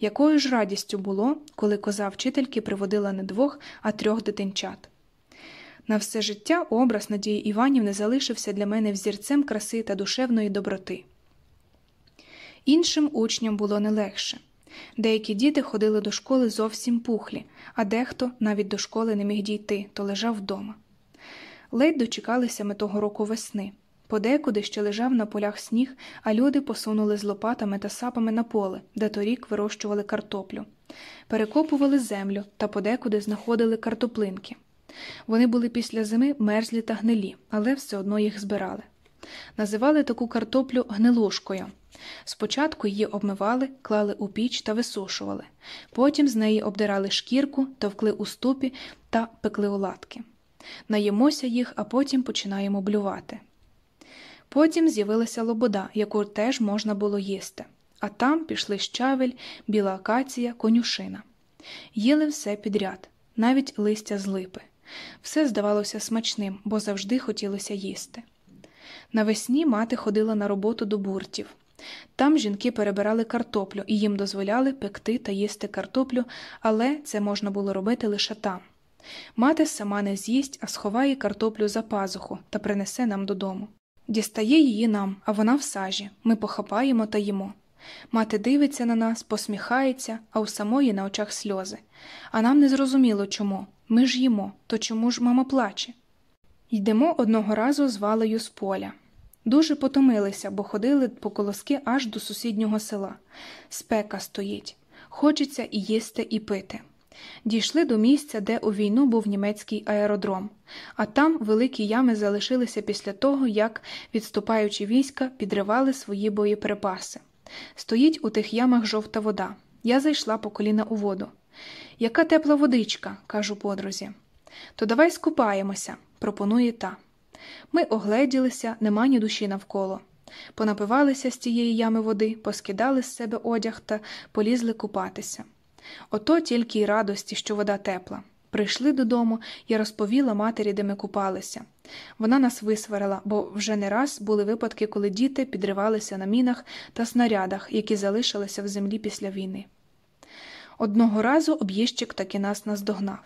Speaker 1: Якою ж радістю було, коли коза вчительки приводила не двох, а трьох дитинчат. На все життя образ Надії Іванівни залишився для мене взірцем краси та душевної доброти. Іншим учням було не легше. Деякі діти ходили до школи зовсім пухлі, а дехто навіть до школи не міг дійти, то лежав вдома. Ледь дочекалися ми того року весни. Подекуди ще лежав на полях сніг, а люди посунули з лопатами та сапами на поле, де торік вирощували картоплю, перекопували землю та подекуди знаходили картоплинки. Вони були після зими мерзлі та гнилі, але все одно їх збирали. Називали таку картоплю гнилушкою. Спочатку її обмивали, клали у піч та висушували, потім з неї обдирали шкірку, товкли у ступі та пекли оладки. Наїмося їх, а потім починаємо блювати. Потім з'явилася лобода, яку теж можна було їсти, а там пішли щавель, біла акація, конюшина. Їли все підряд, навіть листя з липи. Все здавалося смачним, бо завжди хотілося їсти. Навесні мати ходила на роботу до буртів. Там жінки перебирали картоплю і їм дозволяли пекти та їсти картоплю, але це можна було робити лише там. Мати сама не з'їсть, а сховає картоплю за пазуху та принесе нам додому. Дістає її нам, а вона в сажі. Ми похапаємо та їмо. Мати дивиться на нас, посміхається, а у самої на очах сльози. А нам не зрозуміло чому. Ми ж їмо, то чому ж мама плаче? Йдемо одного разу з валею з поля. Дуже потомилися, бо ходили по колоски аж до сусіднього села. Спека стоїть. Хочеться і їсти, і пити. Дійшли до місця, де у війну був німецький аеродром, а там великі ями залишилися після того, як, відступаючи війська, підривали свої боєприпаси. Стоїть у тих ямах жовта вода. Я зайшла по коліна у воду. Яка тепла водичка, кажу подрузі. То давай скупаємося, пропонує та. Ми огледілися, нема ні душі навколо. Понапивалися з тієї ями води, поскидали з себе одяг та полізли купатися. Ото тільки й радості, що вода тепла. Прийшли додому, я розповіла матері, де ми купалися. Вона нас висварила, бо вже не раз були випадки, коли діти підривалися на мінах та снарядах, які залишилися в землі після війни. Одного разу об'їжджик таки нас наздогнав.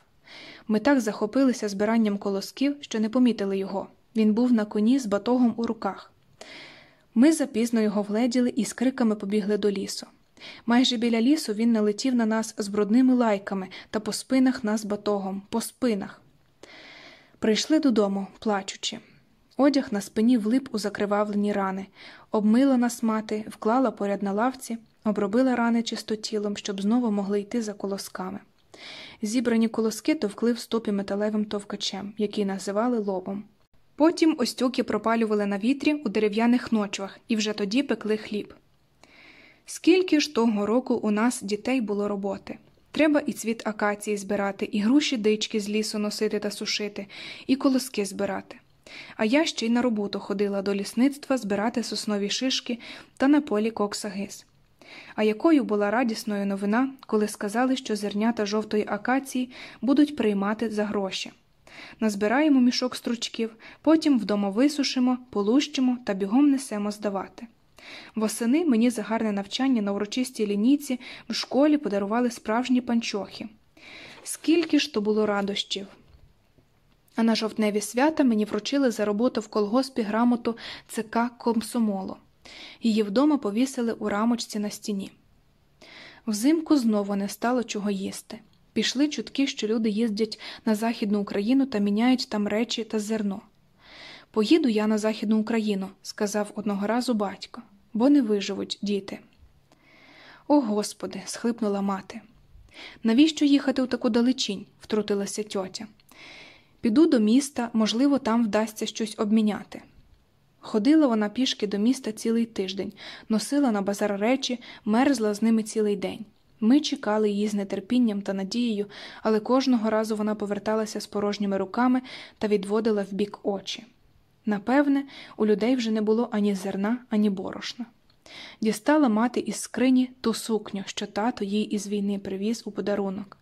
Speaker 1: Ми так захопилися збиранням колосків, що не помітили його. Він був на коні з батогом у руках. Ми запізно його вледіли і з криками побігли до лісу. Майже біля лісу він налетів на нас з брудними лайками та по спинах нас батогом, по спинах. Прийшли додому, плачучи. Одяг на спині влип у закривавлені рани, обмила нас мати, вклала поряд на лавці, обробила рани чистотілом, щоб знову могли йти за колосками. Зібрані колоски товкли в стопі металевим товкачем, який називали лобом. Потім остюки пропалювали на вітрі у дерев'яних ночвах і вже тоді пекли хліб. Скільки ж того року у нас дітей було роботи? Треба і цвіт акації збирати, і груші дички з лісу носити та сушити, і колоски збирати. А я ще й на роботу ходила до лісництва збирати соснові шишки та на полі коксагис. А якою була радісною новина, коли сказали, що зернята жовтої акації будуть приймати за гроші. Назбираємо мішок стручків, потім вдома висушимо, полущимо та бігом несемо здавати. Восени мені за гарне навчання на урочистій лінійці в школі подарували справжні панчохи. Скільки ж то було радощів! А на жовтневі свята мені вручили за роботу в колгоспі грамоту ЦК Комсомолу. Її вдома повісили у рамочці на стіні. Взимку знову не стало чого їсти. Пішли чутки, що люди їздять на Західну Україну та міняють там речі та зерно. Поїду я на Західну Україну, сказав одного разу батько, бо не виживуть діти. О Господи, схлипнула мати. Навіщо їхати у таку далечінь? втрутилася тьотя. Піду до міста, можливо, там вдасться щось обміняти. Ходила вона пішки до міста цілий тиждень, носила на базар речі, мерзла з ними цілий день. Ми чекали її з нетерпінням та надією, але кожного разу вона поверталася з порожніми руками та відводила вбік очі. Напевне, у людей вже не було ані зерна, ані борошна. Дістала мати із скрині ту сукню, що тато їй із війни привіз у подарунок.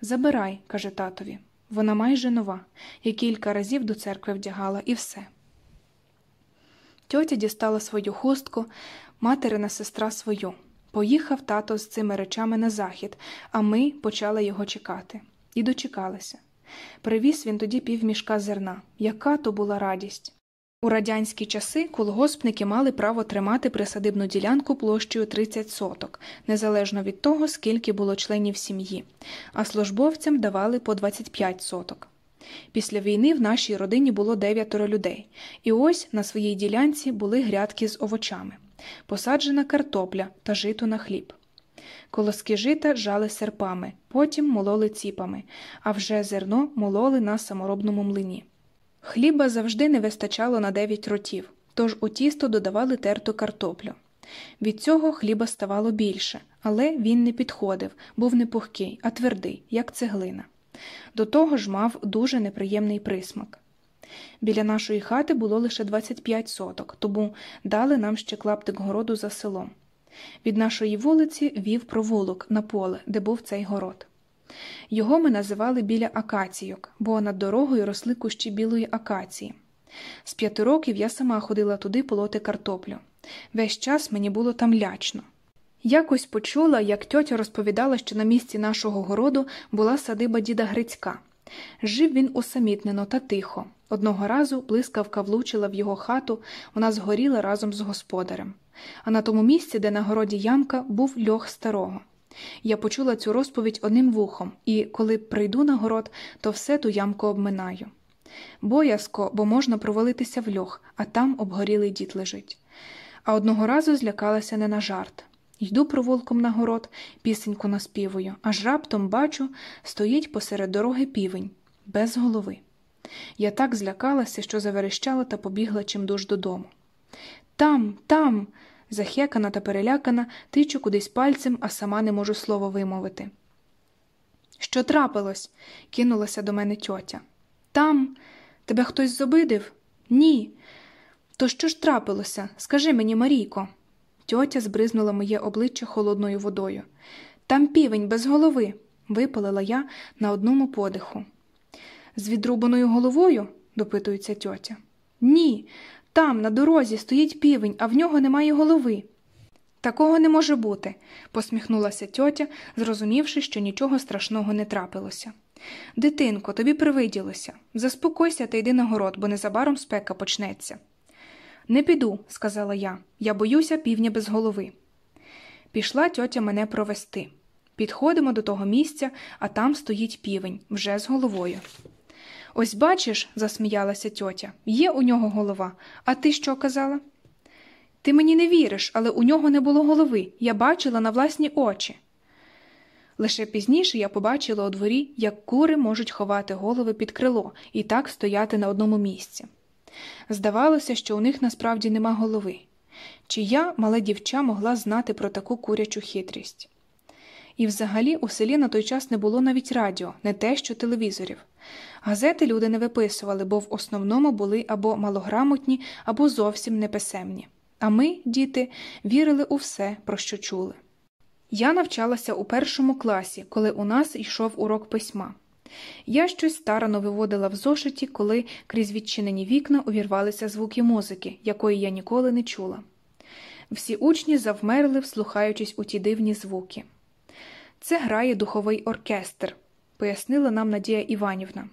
Speaker 1: Забирай, каже татові, вона майже нова, я кілька разів до церкви вдягала і все. Тьотя дістала свою хустку, материна сестра свою. Поїхав тато з цими речами на захід, а ми почали його чекати. І дочекалися. Привіз він тоді півмішка зерна. Яка то була радість! У радянські часи колгоспники мали право тримати присадибну ділянку площею 30 соток, незалежно від того, скільки було членів сім'ї, а службовцям давали по 25 соток. Після війни в нашій родині було дев'ятеро людей, і ось на своїй ділянці були грядки з овочами, посаджена картопля та жито на хліб. Колоски жита жали серпами, потім мололи ціпами, а вже зерно мололи на саморобному млині. Хліба завжди не вистачало на дев'ять ротів, тож у тісто додавали терту картоплю. Від цього хліба ставало більше, але він не підходив, був не пухкий, а твердий, як цеглина. До того ж мав дуже неприємний присмак. Біля нашої хати було лише 25 соток, тому дали нам ще клаптик городу за селом. Від нашої вулиці вів провулок на поле, де був цей город. Його ми називали біля акаційок, бо над дорогою росли кущі білої акації. З п'яти років я сама ходила туди полоти картоплю. Весь час мені було там лячно. Якось почула, як тьотя розповідала, що на місці нашого городу була садиба діда Грицька. Жив він усамітнено та тихо. Одного разу блискавка влучила в його хату, вона згоріла разом з господарем. А на тому місці, де на городі ямка, був льох старого. Я почула цю розповідь одним вухом, і коли прийду на город, то все ту ямку обминаю. Боязко, бо можна провалитися в льох, а там обгорілий дід лежить. А одного разу злякалася не на жарт. Йду провулком на город, пісеньку наспівую, аж раптом бачу, стоїть посеред дороги півень, без голови. Я так злякалася, що заверещала та побігла чимдуж додому. Там, там, захекана та перелякана, тичу кудись пальцем, а сама не можу слова вимовити. Що трапилось? кинулася до мене тьотя. Там тебе хтось зобидив? Ні. То що ж трапилося? Скажи мені, Марійко. Тьотя збризнула моє обличчя холодною водою. Там півень без голови, випалила я на одному подиху. З відрубаною головою? допитується тьотя. Ні, там, на дорозі, стоїть півень, а в нього немає голови. Такого не може бути, посміхнулася тьотя, зрозумівши, що нічого страшного не трапилося. Дитинко, тобі привиділося. Заспокойся та йди на город, бо незабаром спека почнеться. Не піду, сказала я, я боюся півня без голови. Пішла тьотя мене провести. Підходимо до того місця, а там стоїть півень, вже з головою. Ось бачиш, засміялася тьотя, є у нього голова. А ти що казала? Ти мені не віриш, але у нього не було голови. Я бачила на власні очі. Лише пізніше я побачила у дворі, як кури можуть ховати голови під крило і так стояти на одному місці. Здавалося, що у них насправді нема голови. Чи я, мале дівча, могла знати про таку курячу хитрість? І взагалі у селі на той час не було навіть радіо, не те що телевізорів. Газети люди не виписували, бо в основному були або малограмотні, або зовсім неписемні. А ми, діти, вірили у все, про що чули. Я навчалася у першому класі, коли у нас йшов урок письма. Я щось старано виводила в зошиті, коли крізь відчинені вікна увірвалися звуки музики, якої я ніколи не чула. Всі учні завмерли, вслухаючись у ті дивні звуки. Це грає духовий оркестр, пояснила нам Надія Іванівна.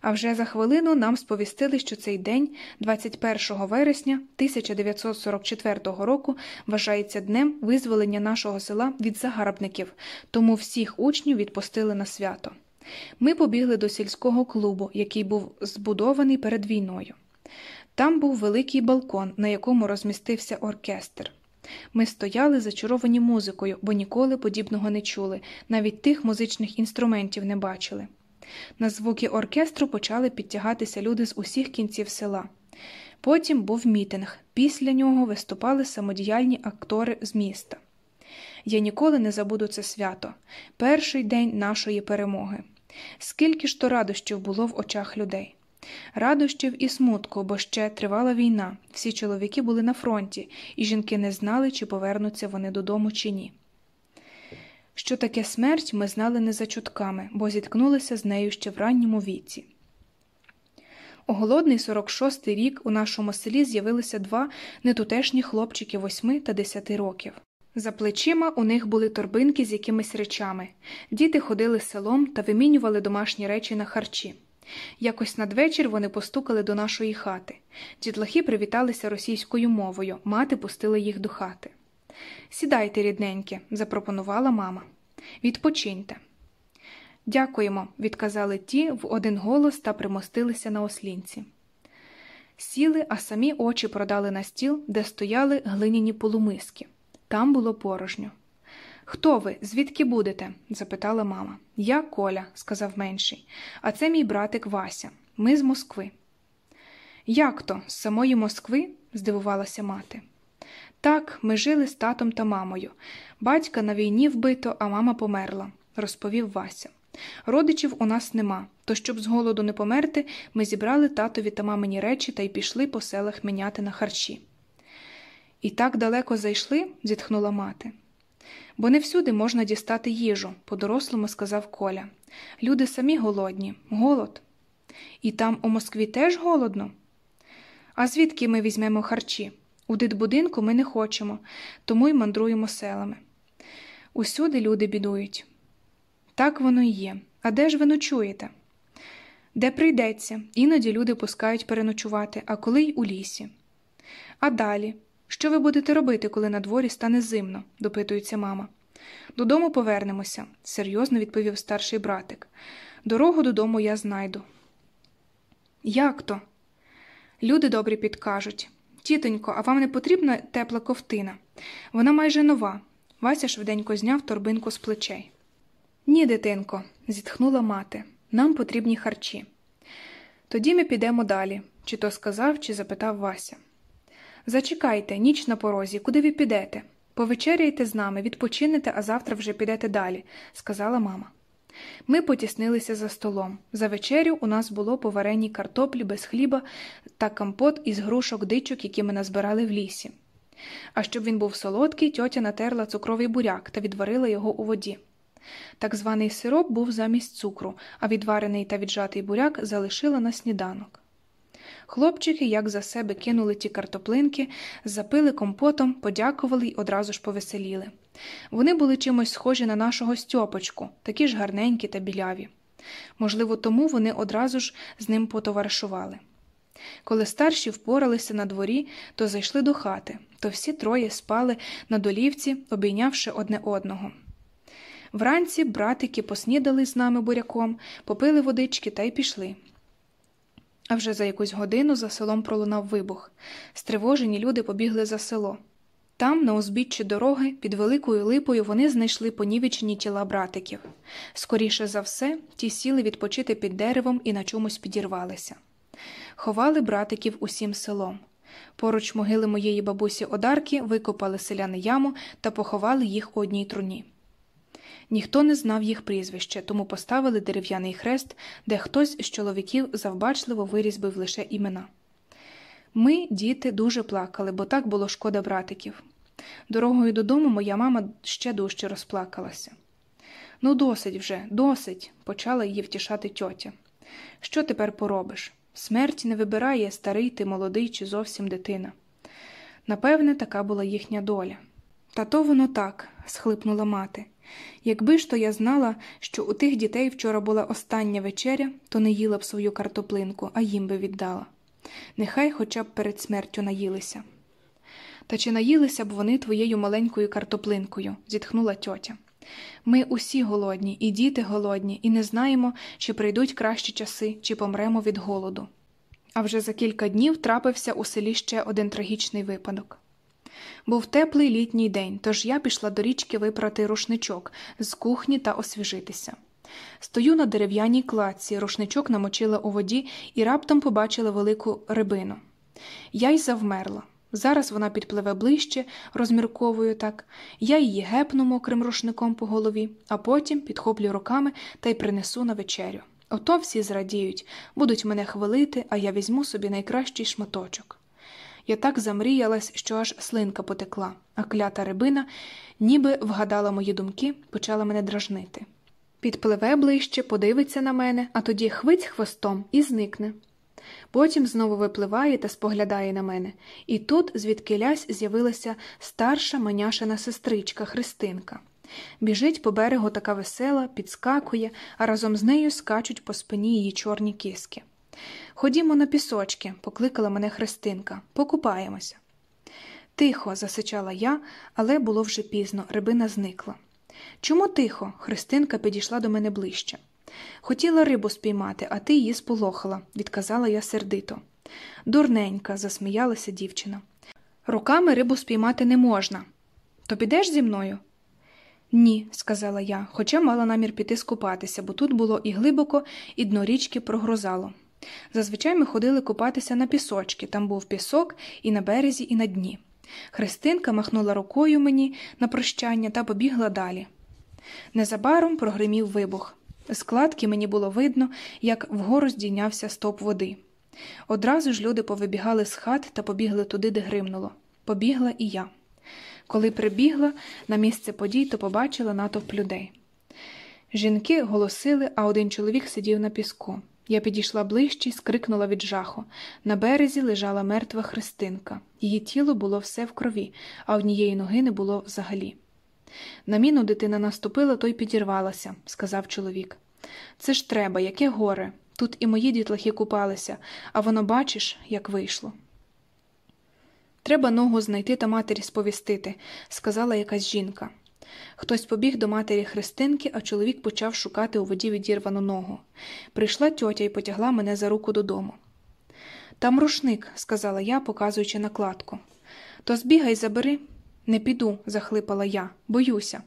Speaker 1: А вже за хвилину нам сповістили, що цей день, 21 вересня 1944 року, вважається днем визволення нашого села від загарбників, тому всіх учнів відпустили на свято. Ми побігли до сільського клубу, який був збудований перед війною. Там був великий балкон, на якому розмістився оркестр. Ми стояли зачаровані музикою, бо ніколи подібного не чули, навіть тих музичних інструментів не бачили. На звуки оркестру почали підтягатися люди з усіх кінців села. Потім був мітинг, після нього виступали самодіяльні актори з міста. Я ніколи не забуду це свято перший день нашої перемоги. Скільки ж то радощів було в очах людей. Радощів і смутку, бо ще тривала війна, всі чоловіки були на фронті, і жінки не знали, чи повернуться вони додому, чи ні. Що таке смерть, ми знали не за чутками, бо зіткнулися з нею ще в ранньому віці. У голодний 46-й рік у нашому селі з'явилися два нетутешні хлопчики 8 та 10 років. За плечима у них були торбинки з якимись речами. Діти ходили селом та вимінювали домашні речі на харчі. Якось надвечір вони постукали до нашої хати. Дітлахи привіталися російською мовою, мати пустила їх до хати. Сідайте, рідненьке, запропонувала мама. Відпочиньте. Дякуємо, відказали ті в один голос та примостилися на ослінці. Сіли, а самі очі продали на стіл, де стояли глиняні полумиски. Там було порожньо. Хто ви? Звідки будете? запитала мама. Я Коля, сказав менший, а це мій братик Вася. Ми з Москви. Як то, з самої Москви? здивувалася мати. Так, ми жили з татом та мамою. Батька на війні вбито, а мама померла, розповів Вася. Родичів у нас нема, то щоб з голоду не померти, ми зібрали татові та мамині речі та й пішли по селах міняти на харчі. І так далеко зайшли, зітхнула мати. Бо не всюди можна дістати їжу, по-дорослому сказав Коля. Люди самі голодні, голод. І там у Москві теж голодно. А звідки ми візьмемо харчі? У дитбудинку ми не хочемо, тому й мандруємо селами. Усюди люди бідують. Так воно і є. А де ж ви ночуєте? Де прийдеться, іноді люди пускають переночувати, а коли й у лісі. А далі, що ви будете робити, коли на дворі стане зимно? допитується мама. Додому повернемося, серйозно відповів старший братик. Дорогу додому я знайду. Як то? Люди добрі підкажуть. Тітонько, а вам не потрібна тепла ковтина? Вона майже нова. Вася швиденько зняв торбинку з плечей. Ні, дитинко, зітхнула мати. Нам потрібні харчі. Тоді ми підемо далі, чи то сказав, чи запитав Вася. Зачекайте, ніч на порозі, куди ви підете? Повечеряйте з нами, відпочинете, а завтра вже підете далі, сказала мама. Ми потіснилися за столом. За вечерю у нас було по вареній картоплі без хліба та компот із грушок дичок, які ми назбирали в лісі. А щоб він був солодкий, тьотя натерла цукровий буряк та відварила його у воді. Так званий сироп був замість цукру, а відварений та віджатий буряк залишила на сніданок. Хлопчики, як за себе кинули ті картоплинки, запили компотом, подякували й одразу ж повеселіли. Вони були чимось схожі на нашого Стьопочку, такі ж гарненькі та біляві. Можливо, тому вони одразу ж з ним потоваришували. Коли старші впоралися на дворі, то зайшли до хати, то всі троє спали на долівці, обійнявши одне одного. Вранці братики поснідали з нами буряком, попили водички та й пішли. А вже за якусь годину за селом пролунав вибух. Стривожені люди побігли за село. Там, на узбіччі дороги, під великою липою, вони знайшли понівечені тіла братиків. Скоріше за все, ті сіли відпочити під деревом і на чомусь підірвалися. Ховали братиків усім селом. Поруч могили моєї бабусі Одарки викопали селяни яму та поховали їх у одній труні. Ніхто не знав їх прізвище, тому поставили дерев'яний хрест, де хтось з чоловіків завбачливо вирізбив лише імена. Ми, діти, дуже плакали, бо так було шкода братиків. Дорогою додому моя мама ще дужче розплакалася. Ну, досить вже, досить, почала її втішати тьотя. Що тепер поробиш? Смерть не вибирає, старий ти, молодий чи зовсім дитина. Напевне, така була їхня доля. Та то воно так, схлипнула мати. Якби ж то я знала, що у тих дітей вчора була остання вечеря, то не їла б свою картоплинку, а їм би віддала. Нехай хоча б перед смертю наїлися. Та чи наїлися б вони твоєю маленькою картоплинкою? зітхнула тьотя. Ми усі голодні, і діти голодні, і не знаємо, чи прийдуть кращі часи, чи помремо від голоду. А вже за кілька днів трапився у селі ще один трагічний випадок. Був теплий літній день, тож я пішла до річки випрати рушничок з кухні та освіжитися. Стою на дерев'яній кладці, рушничок намочила у воді і раптом побачила велику рибину. Я й завмерла. Зараз вона підпливе ближче, розмірковую так, я її гепну мокрим рушником по голові, а потім підхоплю руками та й принесу на вечерю. Ото всі зрадіють, будуть мене хвалити, а я візьму собі найкращий шматочок. Я так замріялась, що аж слинка потекла, а клята рибина, ніби вгадала мої думки, почала мене дражнити. Підпливе ближче, подивиться на мене, а тоді хвить хвостом і зникне. Потім знову випливає та споглядає на мене, і тут, звідкилясь, з'явилася старша маняшина сестричка Христинка. Біжить по берегу така весела, підскакує, а разом з нею скачуть по спині її чорні киски. Ходімо на пісочки, покликала мене Христинка, покупаємося. Тихо, засичала я, але було вже пізно, рибина зникла. Чому тихо? Христинка підійшла до мене ближче. Хотіла рибу спіймати, а ти її сполохала, відказала я сердито. Дурненька, засміялася дівчина. Руками рибу спіймати не можна. То підеш зі мною? Ні, сказала я, хоча мала намір піти скупатися, бо тут було і глибоко, і дно річки прогрозало. Зазвичай ми ходили купатися на пісочки, там був пісок і на березі, і на дні. Христинка махнула рукою мені на прощання та побігла далі. Незабаром прогримів вибух. З кладки мені було видно, як вгору здійнявся стоп води. Одразу ж люди повибігали з хат та побігли туди, де гримнуло. Побігла і я. Коли прибігла на місце подій, то побачила натовп людей. Жінки голосили, а один чоловік сидів на піску. Я підійшла ближче і скрикнула від жаху. На березі лежала мертва Христинка. Її тіло було все в крові, а однієї ноги не було взагалі. На міну дитина наступила, то й підірвалася, сказав чоловік. Це ж треба, яке горе. Тут і мої дітлахи купалися, а воно бачиш, як вийшло. Треба ногу знайти та матері сповістити, сказала якась жінка. Хтось побіг до матері Христинки, а чоловік почав шукати у воді відірвану ногу. Прийшла тьотя і потягла мене за руку додому. Там рушник, сказала я, показуючи накладку. То збігай, забери. Не піду, захлипала я, боюся.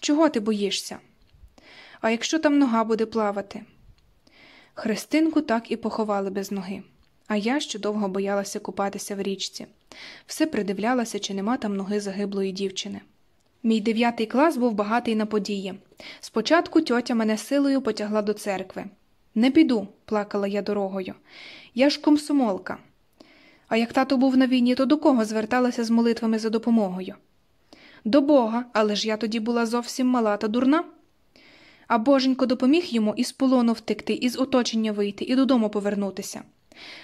Speaker 1: Чого ти боїшся? А якщо там нога буде плавати? Христинку так і поховали без ноги, а я ще довго боялася купатися в річці. Все придивлялася, чи нема там ноги загиблої дівчини. Мій дев'ятий клас був багатий на події. Спочатку тьотя мене силою потягла до церкви. Не піду, плакала я дорогою. Я ж комсомолка. А як тато був на війні, то до кого зверталася з молитвами за допомогою? До Бога, але ж я тоді була зовсім мала та дурна. А боженько допоміг йому із полону втекти, із оточення вийти і додому повернутися.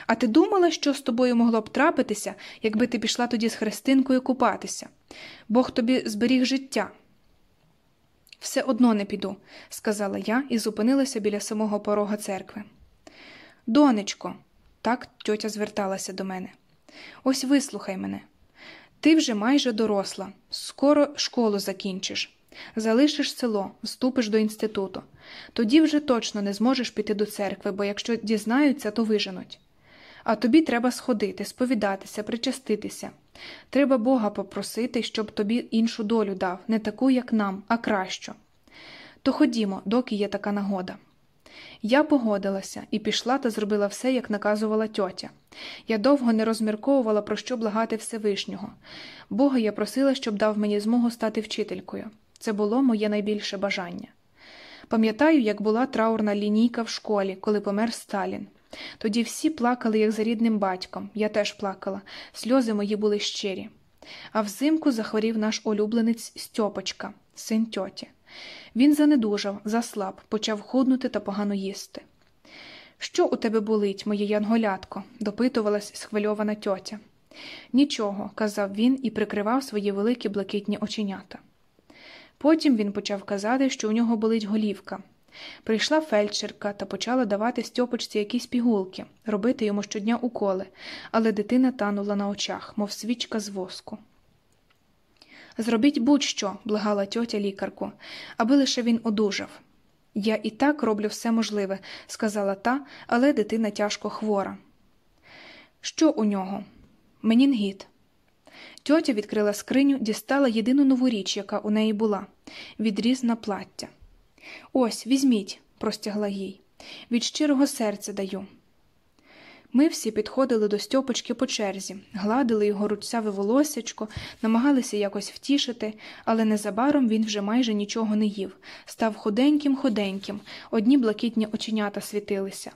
Speaker 1: А ти думала, що з тобою могло б трапитися, якби ти пішла тоді з Христинкою купатися? Бог тобі зберіг життя. Все одно не піду, сказала я і зупинилася біля самого порога церкви. Донечко, так тьотя зверталася до мене. Ось вислухай мене. Ти вже майже доросла, скоро школу закінчиш, залишиш село, вступиш до інституту. Тоді вже точно не зможеш піти до церкви, бо якщо дізнаються, то виженуть. А тобі треба сходити, сповідатися, причаститися. Треба Бога попросити, щоб тобі іншу долю дав, не таку, як нам, а кращу. То ходімо, доки є така нагода. Я погодилася і пішла та зробила все, як наказувала тьотя. Я довго не розмірковувала, про що благати Всевишнього. Бога я просила, щоб дав мені змогу стати вчителькою. Це було моє найбільше бажання. Пам'ятаю, як була траурна лінійка в школі, коли помер Сталін. Тоді всі плакали, як за рідним батьком. Я теж плакала, сльози мої були щирі. А взимку захворів наш улюбленець Стьопочка, син тьоті. Він занедужав, заслаб, почав худнути та погано їсти. Що у тебе болить, моє янголятко? допитувалась схвильована тьотя. Нічого, казав він і прикривав свої великі блакитні оченята. Потім він почав казати, що у нього болить голівка. Прийшла фельдшерка та почала давати Стьопочці якісь пігулки, робити йому щодня уколи, але дитина танула на очах, мов свічка з воску. Зробіть будь-що, благала тьотя лікарку, аби лише він одужав. Я і так роблю все можливе, сказала та, але дитина тяжко хвора. Що у нього? Менінгіт. Тьотя відкрила скриню, дістала єдину нову річ, яка у неї була відріз на плаття. Ось, візьміть, простягла їй. Від щирого серця даю. Ми всі підходили до Стьопочки по черзі, гладили його руцяве волосячко, намагалися якось втішити, але незабаром він вже майже нічого не їв, став худеньким худеньким, одні блакитні оченята світилися.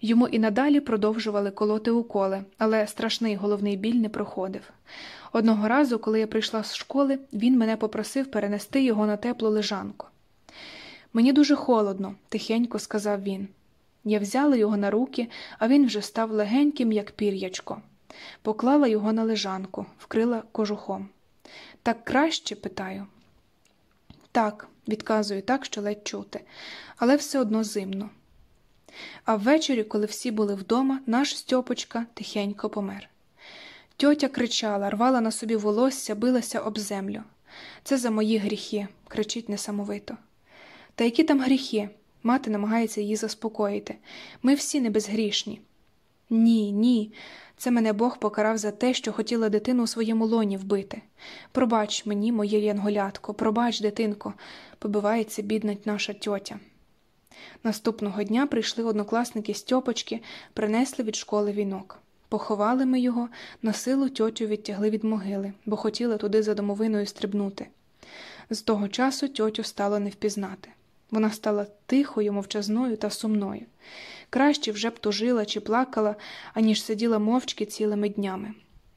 Speaker 1: Йому і надалі продовжували колоти уколи, але страшний головний біль не проходив. Одного разу, коли я прийшла з школи, він мене попросив перенести його на теплу лежанку. Мені дуже холодно, тихенько сказав він. Я взяла його на руки, а він вже став легеньким, як пір'ячко. Поклала його на лежанку, вкрила кожухом. Так краще? питаю. Так, відказую так, що ледь чути, але все одно зимно. А ввечері, коли всі були вдома, наш Стьопочка тихенько помер. Тьотя кричала, рвала на собі волосся, билася об землю. Це за мої гріхи, кричить несамовито. Та які там гріхи? Мати намагається її заспокоїти. Ми всі не безгрішні. Ні, ні. Це мене Бог покарав за те, що хотіла дитину у своєму лоні вбити. Пробач мені, моє янголятко, пробач, дитинко, побивається бідна наша тьотя. Наступного дня прийшли однокласники Стьопочки, принесли від школи вінок. Поховали ми його, на силу тьотю відтягли від могили, бо хотіли туди за домовиною стрибнути. З того часу тьотю стало не впізнати. Вона стала тихою, мовчазною та сумною. Краще вже б тужила чи плакала, аніж сиділа мовчки цілими днями.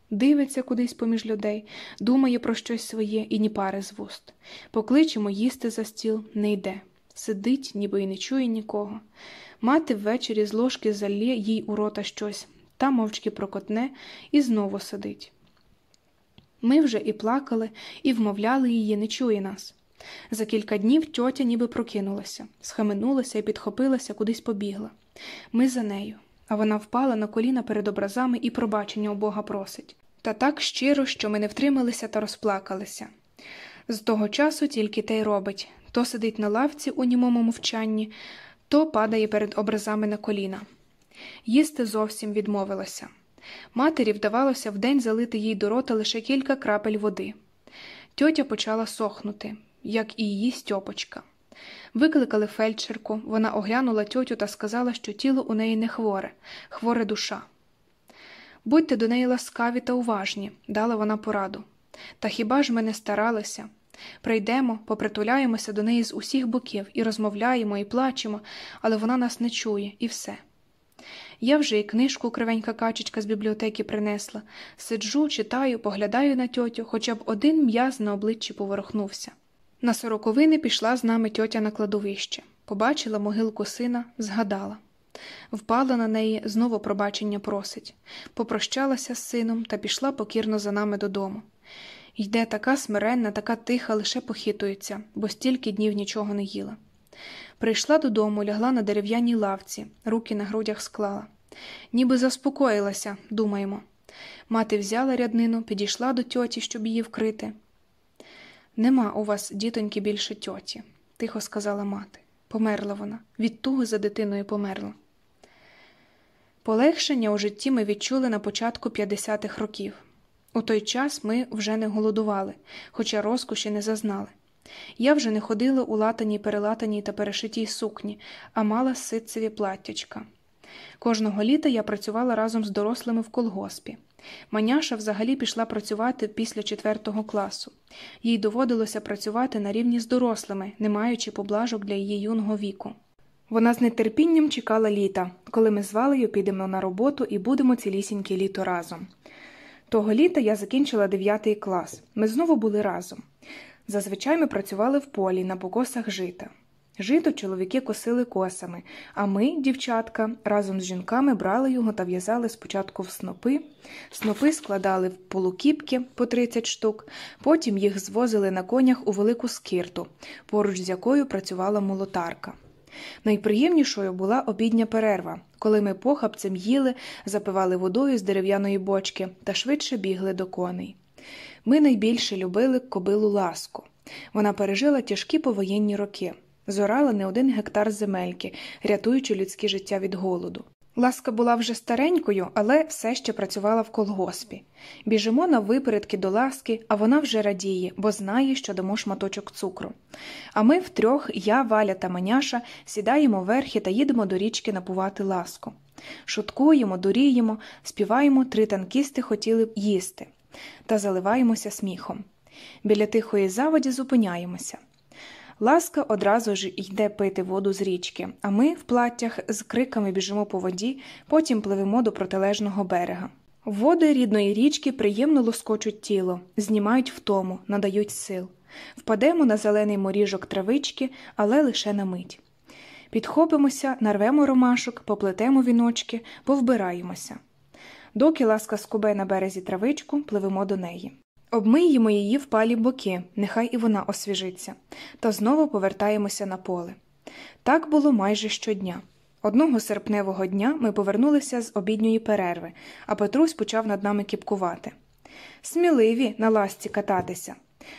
Speaker 1: Дивиться кудись поміж людей, думає про щось своє і ні пари з вуст. Покличемо їсти за стіл, не йде. Сидить, ніби й не чує нікого. Мати ввечері з ложки залє їй у рота щось, та мовчки прокотне і знову сидить. Ми вже і плакали, і вмовляли її, не чує нас. За кілька днів тьотя ніби прокинулася, схаменулася і підхопилася, кудись побігла. Ми за нею, а вона впала на коліна перед образами і пробачення у Бога просить. Та так щиро, що ми не втрималися та розплакалися. З того часу тільки те й робить то сидить на лавці у німому мовчанні, то падає перед образами на коліна. Їсти зовсім відмовилася. Матері вдавалося вдень залити їй до рота лише кілька крапель води. Тьотя почала сохнути, як і її Стьопочка. Викликали фельдшерку, вона оглянула тьотю та сказала, що тіло у неї не хворе, хворе душа. Будьте до неї ласкаві та уважні, дала вона пораду. Та хіба ж ми не старалися? Прийдемо, попритуляємося до неї з усіх боків і розмовляємо, і плачемо, але вона нас не чує, і все. Я вже і книжку кривенька качечка з бібліотеки принесла, сиджу, читаю, поглядаю на тьотю, хоча б один м'яз на обличчі поворухнувся. На сороковини пішла з нами тьотя на кладовище, побачила могилку сина, згадала. Впала на неї, знову пробачення просить, попрощалася з сином та пішла покірно за нами додому. Йде така смиренна, така тиха, лише похитується, бо стільки днів нічого не їла. Прийшла додому, лягла на дерев'яній лавці, руки на грудях склала. Ніби заспокоїлася, думаємо. Мати взяла ряднину, підійшла до тьоті, щоб її вкрити. Нема у вас, дітоньки, більше тьоті, тихо сказала мати. Померла вона, від туги за дитиною померла. Полегшення у житті ми відчули на початку 50-х років. У той час ми вже не голодували, хоча розкоші не зазнали. Я вже не ходила у латаній, перелатаній та перешитій сукні, а мала ситцеві платтячка. Кожного літа я працювала разом з дорослими в колгоспі. Маняша взагалі пішла працювати після четвертого класу. Їй доводилося працювати на рівні з дорослими, не маючи поблажок для її юного віку. Вона з нетерпінням чекала літа, коли ми з Валею підемо на роботу і будемо цілісіньке літо разом. Того літа я закінчила 9 клас. Ми знову були разом. Зазвичай ми працювали в полі на покосах жита. Жито чоловіки косили косами, а ми, дівчатка, разом з жінками брали його та в'язали спочатку в снопи, снопи складали в полукіпки по 30 штук, потім їх звозили на конях у велику скирту, поруч з якою працювала молотарка. Найприємнішою була обідня перерва, коли ми похапцем їли, запивали водою з дерев'яної бочки та швидше бігли до коней. Ми найбільше любили кобилу ласку. Вона пережила тяжкі повоєнні роки, зорала не один гектар земельки, рятуючи людське життя від голоду. Ласка була вже старенькою, але все ще працювала в колгоспі. Біжимо на випередки до ласки, а вона вже радіє, бо знає, що дамо шматочок цукру. А ми втрьох, я, Валя та Маняша, сідаємо верхи та їдемо до річки напувати ласку. Шуткуємо, дуріємо, співаємо три танкісти хотіли б їсти та заливаємося сміхом. Біля тихої заводі зупиняємося. Ласка одразу ж йде пити воду з річки, а ми в платтях з криками біжимо по воді, потім пливемо до протилежного берега. Води рідної річки приємно лоскочуть тіло, знімають втому, надають сил. Впадемо на зелений моріжок травички, але лише на мить. Підхопимося, нарвемо ромашок, поплетемо віночки, повбираємося. Доки ласка скубе на березі травичку, пливемо до неї. Обмиємо її впалі боки, нехай і вона освіжиться, та знову повертаємося на поле. Так було майже щодня. Одного серпневого дня ми повернулися з обідньої перерви, а Петрусь почав над нами кіпкувати. Сміливі на ласці кататися.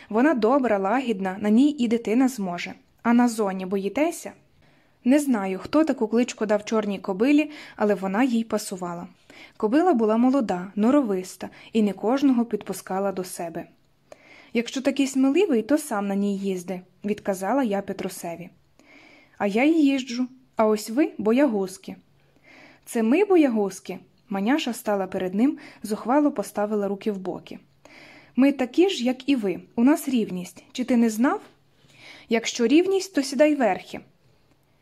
Speaker 1: Вона добра, лагідна, на ній і дитина зможе. А на зоні боїтеся? Не знаю, хто таку кличку дав чорній кобилі, але вона їй пасувала. Кобила була молода, норовиста і не кожного підпускала до себе. Якщо такий сміливий, то сам на ній їзди, відказала я Петрусеві. А я й їжджу, а ось ви боягузки. Це ми боягузки. Маняша стала перед ним, зухвало поставила руки в боки. Ми такі ж, як і ви, у нас рівність. Чи ти не знав? Якщо рівність, то сідай верхи.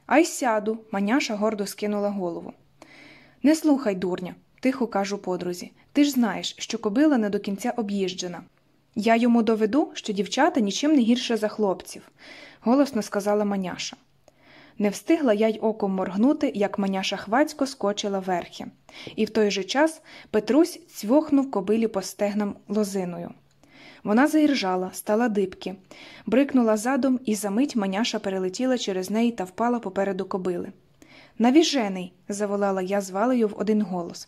Speaker 1: Ай сяду, маняша гордо скинула голову. Не слухай, дурня, тихо кажу подрузі. Ти ж знаєш, що кобила не до кінця об'їжджена. Я йому доведу, що дівчата нічим не гірше за хлопців, голосно сказала маняша. Не встигла я й оком моргнути, як маняша хвацько скочила верхи, і в той же час Петрусь цвохнув кобилі по стегнам лозиною. Вона заіржала, стала дибки, брикнула задом, і за мить маняша перелетіла через неї та впала попереду кобили. Навіжений. заволала я з Валею в один голос.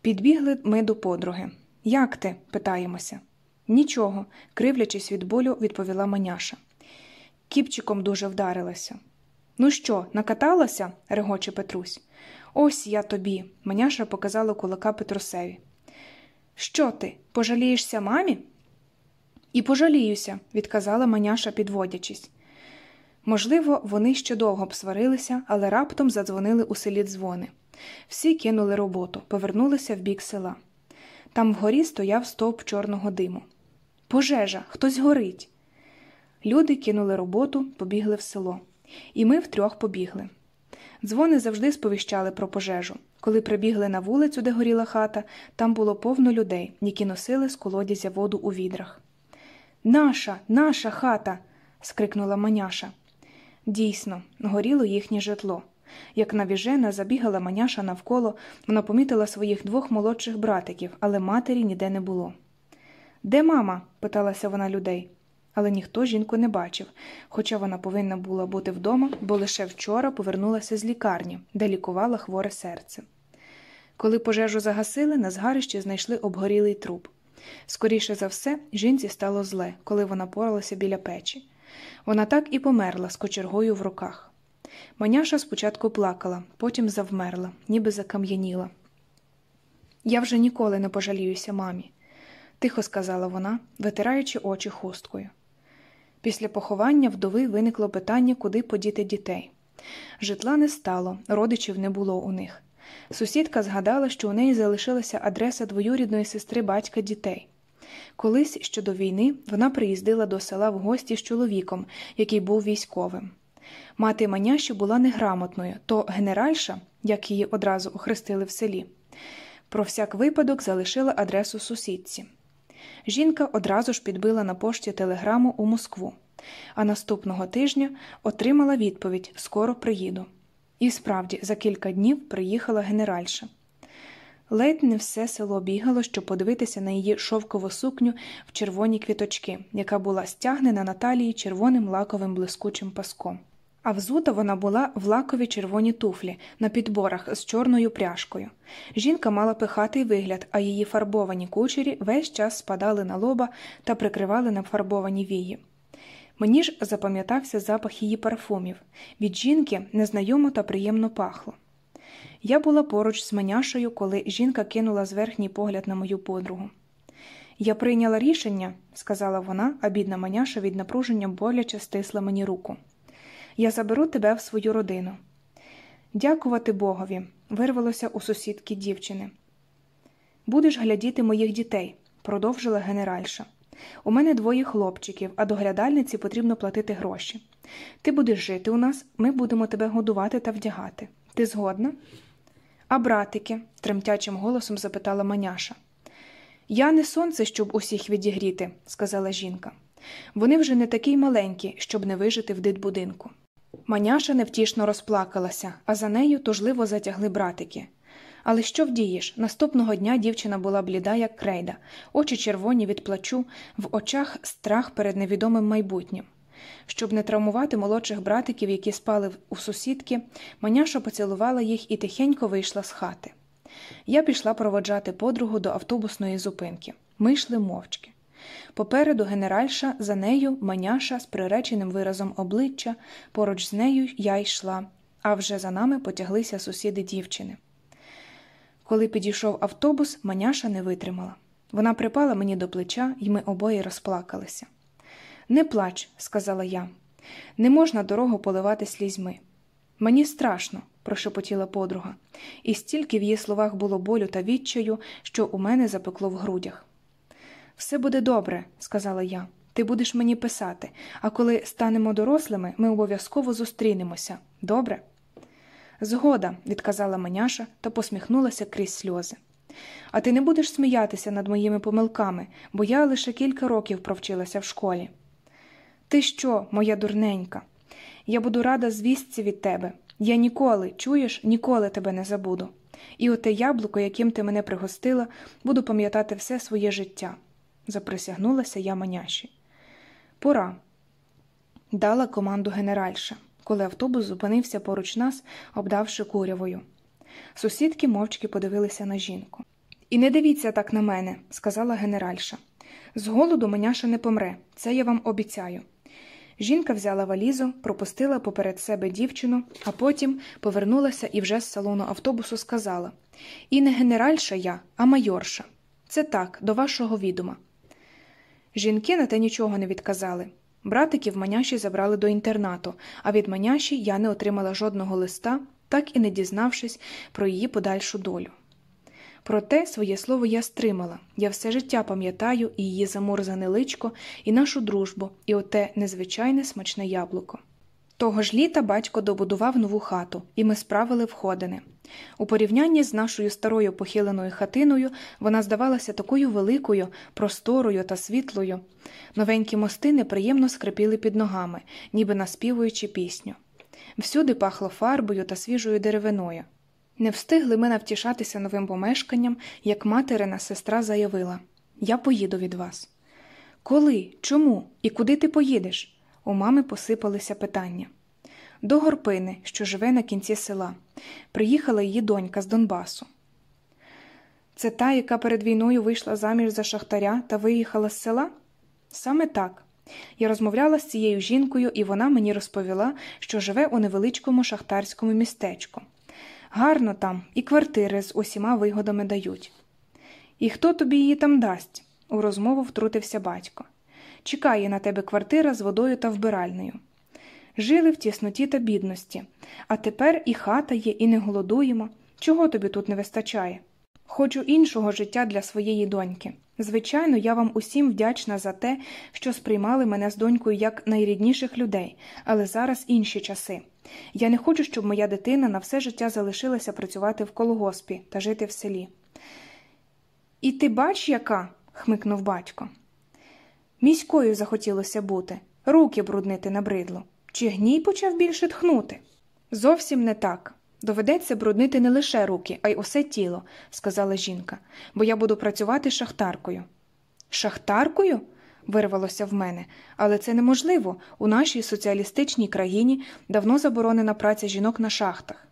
Speaker 1: Підбігли ми до подруги. Як ти? питаємося. Нічого, кривлячись від болю, відповіла маняша. Кіпчиком дуже вдарилася. Ну що, накаталася? регоче Петрусь. Ось я тобі. Маняша показала кулака Петрусеві. Що ти, пожалієшся мамі? І пожаліюся, відказала маняша, підводячись. Можливо, вони ще довго б сварилися, але раптом задзвонили у селі дзвони. Всі кинули роботу, повернулися в бік села. Там вгорі стояв стовп чорного диму. Пожежа, хтось горить. Люди кинули роботу, побігли в село, і ми втрьох побігли. Дзвони завжди сповіщали про пожежу. Коли прибігли на вулицю, де горіла хата, там було повно людей, які носили з колодязя воду у відрах. Наша, наша хата. скрикнула маняша. Дійсно, горіло їхнє житло. Як навіжена забігала маняша навколо, вона помітила своїх двох молодших братиків, але матері ніде не було. Де мама? питалася вона людей. Але ніхто жінку не бачив, хоча вона повинна була бути вдома, бо лише вчора повернулася з лікарні, де лікувала хворе серце. Коли пожежу загасили, на згарищі знайшли обгорілий труп. Скоріше за все, жінці стало зле, коли вона поралася біля печі. Вона так і померла з кочергою в руках. Маняша спочатку плакала, потім завмерла, ніби закам'яніла. Я вже ніколи не пожаліюся мамі, тихо сказала вона, витираючи очі хусткою. Після поховання вдови виникло питання, куди подіти дітей. Житла не стало, родичів не було у них. Сусідка згадала, що у неї залишилася адреса двоюрідної сестри батька дітей. Колись ще до війни вона приїздила до села в гості з чоловіком, який був військовим. Мати маняші була неграмотною, то генеральша, як її одразу охрестили в селі, про всяк випадок залишила адресу сусідці. Жінка одразу ж підбила на пошті телеграму у Москву, а наступного тижня отримала відповідь Скоро приїду. І справді, за кілька днів приїхала генеральша. Ледь не все село бігало, щоб подивитися на її шовкову сукню в червоні квіточки, яка була стягнена на талії червоним лаковим блискучим паском. А взута вона була в лакові червоні туфлі на підборах з чорною пряжкою. Жінка мала пихатий вигляд, а її фарбовані кучері весь час спадали на лоба та прикривали нафарбовані вії. Мені ж запам'ятався запах її парфумів. Від жінки незнайомо та приємно пахло. Я була поруч з маняшею, коли жінка кинула зверхній погляд на мою подругу. Я прийняла рішення, сказала вона, а бідна маняша від напруження боляче стисла мені руку. Я заберу тебе в свою родину. Дякувати Богові, вирвалося у сусідки дівчини. Будеш глядіти моїх дітей, продовжила генеральша. У мене двоє хлопчиків, а доглядальниці потрібно платити гроші. Ти будеш жити у нас, ми будемо тебе годувати та вдягати. Ти згодна? А братики? тремтячим голосом запитала маняша. Я не сонце, щоб усіх відігріти, сказала жінка. Вони вже не такі маленькі, щоб не вижити в дитбудинку. Маняша невтішно розплакалася, а за нею тужливо затягли братики. Але що вдієш? Наступного дня дівчина була бліда, як крейда, очі червоні від плачу, в очах страх перед невідомим майбутнім. Щоб не травмувати молодших братиків, які спали у сусідки, маняша поцілувала їх і тихенько вийшла з хати. Я пішла проводжати подругу до автобусної зупинки. Ми йшли мовчки. Попереду генеральша, за нею маняша з приреченим виразом обличчя, поруч з нею я йшла, а вже за нами потяглися сусіди дівчини. Коли підійшов автобус, маняша не витримала. Вона припала мені до плеча, і ми обоє розплакалися. Не плач, сказала я, не можна дорогу поливати слізьми. Мені страшно, прошепотіла подруга, і стільки в її словах було болю та відчаю, що у мене запекло в грудях. Все буде добре, сказала я. Ти будеш мені писати, а коли станемо дорослими, ми обов'язково зустрінемося. Добре? Згода, відказала маняша та посміхнулася крізь сльози. А ти не будеш сміятися над моїми помилками, бо я лише кілька років провчилася в школі. Ти що, моя дурненька? Я буду рада звістці від тебе. Я ніколи, чуєш, ніколи тебе не забуду. І оте яблуко, яким ти мене пригостила, буду пам'ятати все своє життя, заприсягнулася я маняші. Пора. Дала команду генеральша, коли автобус зупинився поруч нас, обдавши курявою. Сусідки мовчки подивилися на жінку. І не дивіться так на мене, сказала генеральша. З голоду маняша не помре, це я вам обіцяю. Жінка взяла валізу, пропустила поперед себе дівчину, а потім повернулася і вже з салону автобусу сказала І не генеральша я, а майорша. Це так, до вашого відома. Жінки на те нічого не відказали. Братиків маняші забрали до інтернату, а від маняші я не отримала жодного листа, так і не дізнавшись про її подальшу долю. Проте своє слово я стримала, я все життя пам'ятаю і її замурзане личко, і нашу дружбу, і оте незвичайне смачне яблуко. Того ж літа батько добудував нову хату, і ми справили входини. У порівнянні з нашою старою похиленою хатиною вона здавалася такою великою, просторою та світлою. Новенькі мости неприємно скрипіли під ногами, ніби наспівуючи пісню. Всюди пахло фарбою та свіжою деревиною. Не встигли ми навтішатися новим помешканням, як материна сестра заявила Я поїду від вас. Коли? Чому? І куди ти поїдеш? У мами посипалися питання. До горпини, що живе на кінці села. Приїхала її донька з Донбасу. Це та, яка перед війною вийшла заміж за шахтаря та виїхала з села? Саме так. Я розмовляла з цією жінкою, і вона мені розповіла, що живе у невеличкому шахтарському містечку. Гарно там і квартири з усіма вигодами дають. І хто тобі її там дасть? у розмову втрутився батько. Чекає на тебе квартира з водою та вбиральнею. Жили в тісноті та бідності, а тепер і хата є, і не голодуємо. Чого тобі тут не вистачає? Хочу іншого життя для своєї доньки. Звичайно, я вам усім вдячна за те, що сприймали мене з донькою як найрідніших людей, але зараз інші часи. Я не хочу, щоб моя дитина на все життя залишилася працювати в колгоспі та жити в селі. І ти бач, яка? хмикнув батько. Міською захотілося бути, руки бруднити набридло. Чи гній почав більше тхнути? Зовсім не так. Доведеться бруднити не лише руки, а й усе тіло, сказала жінка, бо я буду працювати шахтаркою. Шахтаркою? Вирвалося в мене, але це неможливо. У нашій соціалістичній країні давно заборонена праця жінок на шахтах.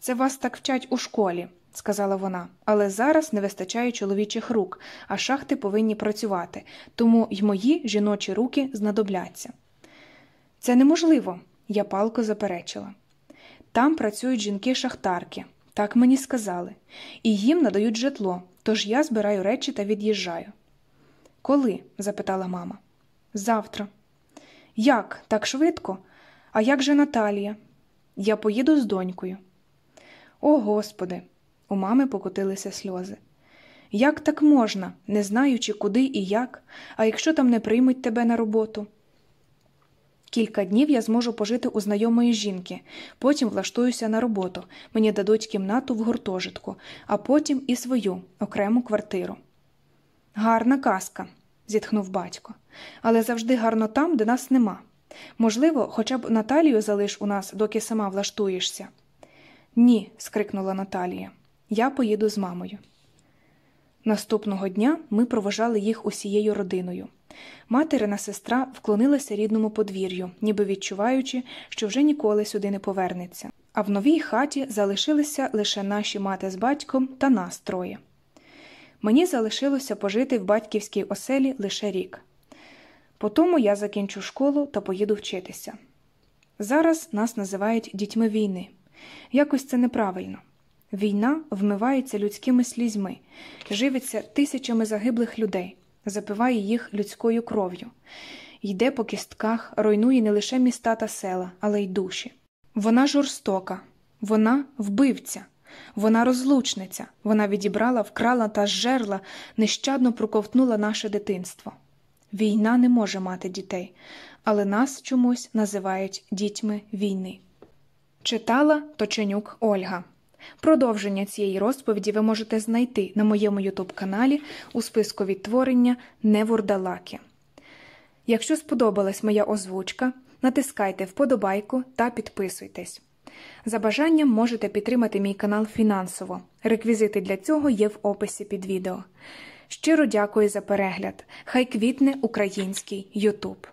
Speaker 1: Це вас так вчать у школі, сказала вона, але зараз не вистачає чоловічих рук, а шахти повинні працювати, тому й мої жіночі руки знадобляться. Це неможливо, я палко заперечила. Там працюють жінки-шахтарки, так мені сказали, і їм надають житло, тож я збираю речі та від'їжджаю. Коли? запитала мама. Завтра. Як? Так швидко? А як же Наталія? Я поїду з донькою. О Господи! У мами покотилися сльози. Як так можна, не знаючи, куди і як, а якщо там не приймуть тебе на роботу? Кілька днів я зможу пожити у знайомої жінки, потім влаштуюся на роботу, мені дадуть кімнату в гуртожитку, а потім і свою окрему квартиру. Гарна казка, зітхнув батько, але завжди гарно там, де нас нема. Можливо, хоча б Наталію залиш у нас, доки сама влаштуєшся. Ні, скрикнула Наталія. Я поїду з мамою. Наступного дня ми проважали їх усією родиною. Материна сестра вклонилася рідному подвір'ю, ніби відчуваючи, що вже ніколи сюди не повернеться, а в новій хаті залишилися лише наші мати з батьком та нас троє. Мені залишилося пожити в батьківській оселі лише рік. Потому я закінчу школу та поїду вчитися. Зараз нас називають дітьми війни. Якось це неправильно. Війна вмивається людськими слізьми, живиться тисячами загиблих людей, запиває їх людською кров'ю, йде по кістках, руйнує не лише міста та села, але й душі. Вона жорстока, вона вбивця, вона розлучниця, вона відібрала, вкрала та зжерла, нещадно проковтнула наше дитинство. Війна не може мати дітей, але нас чомусь називають дітьми війни. Читала Точенюк Ольга. Продовження цієї розповіді ви можете знайти на моєму ютуб каналі у списку відтворення Невурдалаки. Якщо сподобалась моя озвучка, натискайте вподобайку та підписуйтесь. За бажанням можете підтримати мій канал фінансово. Реквізити для цього є в описі під відео. Щиро дякую за перегляд! Хай квітне український Ютуб!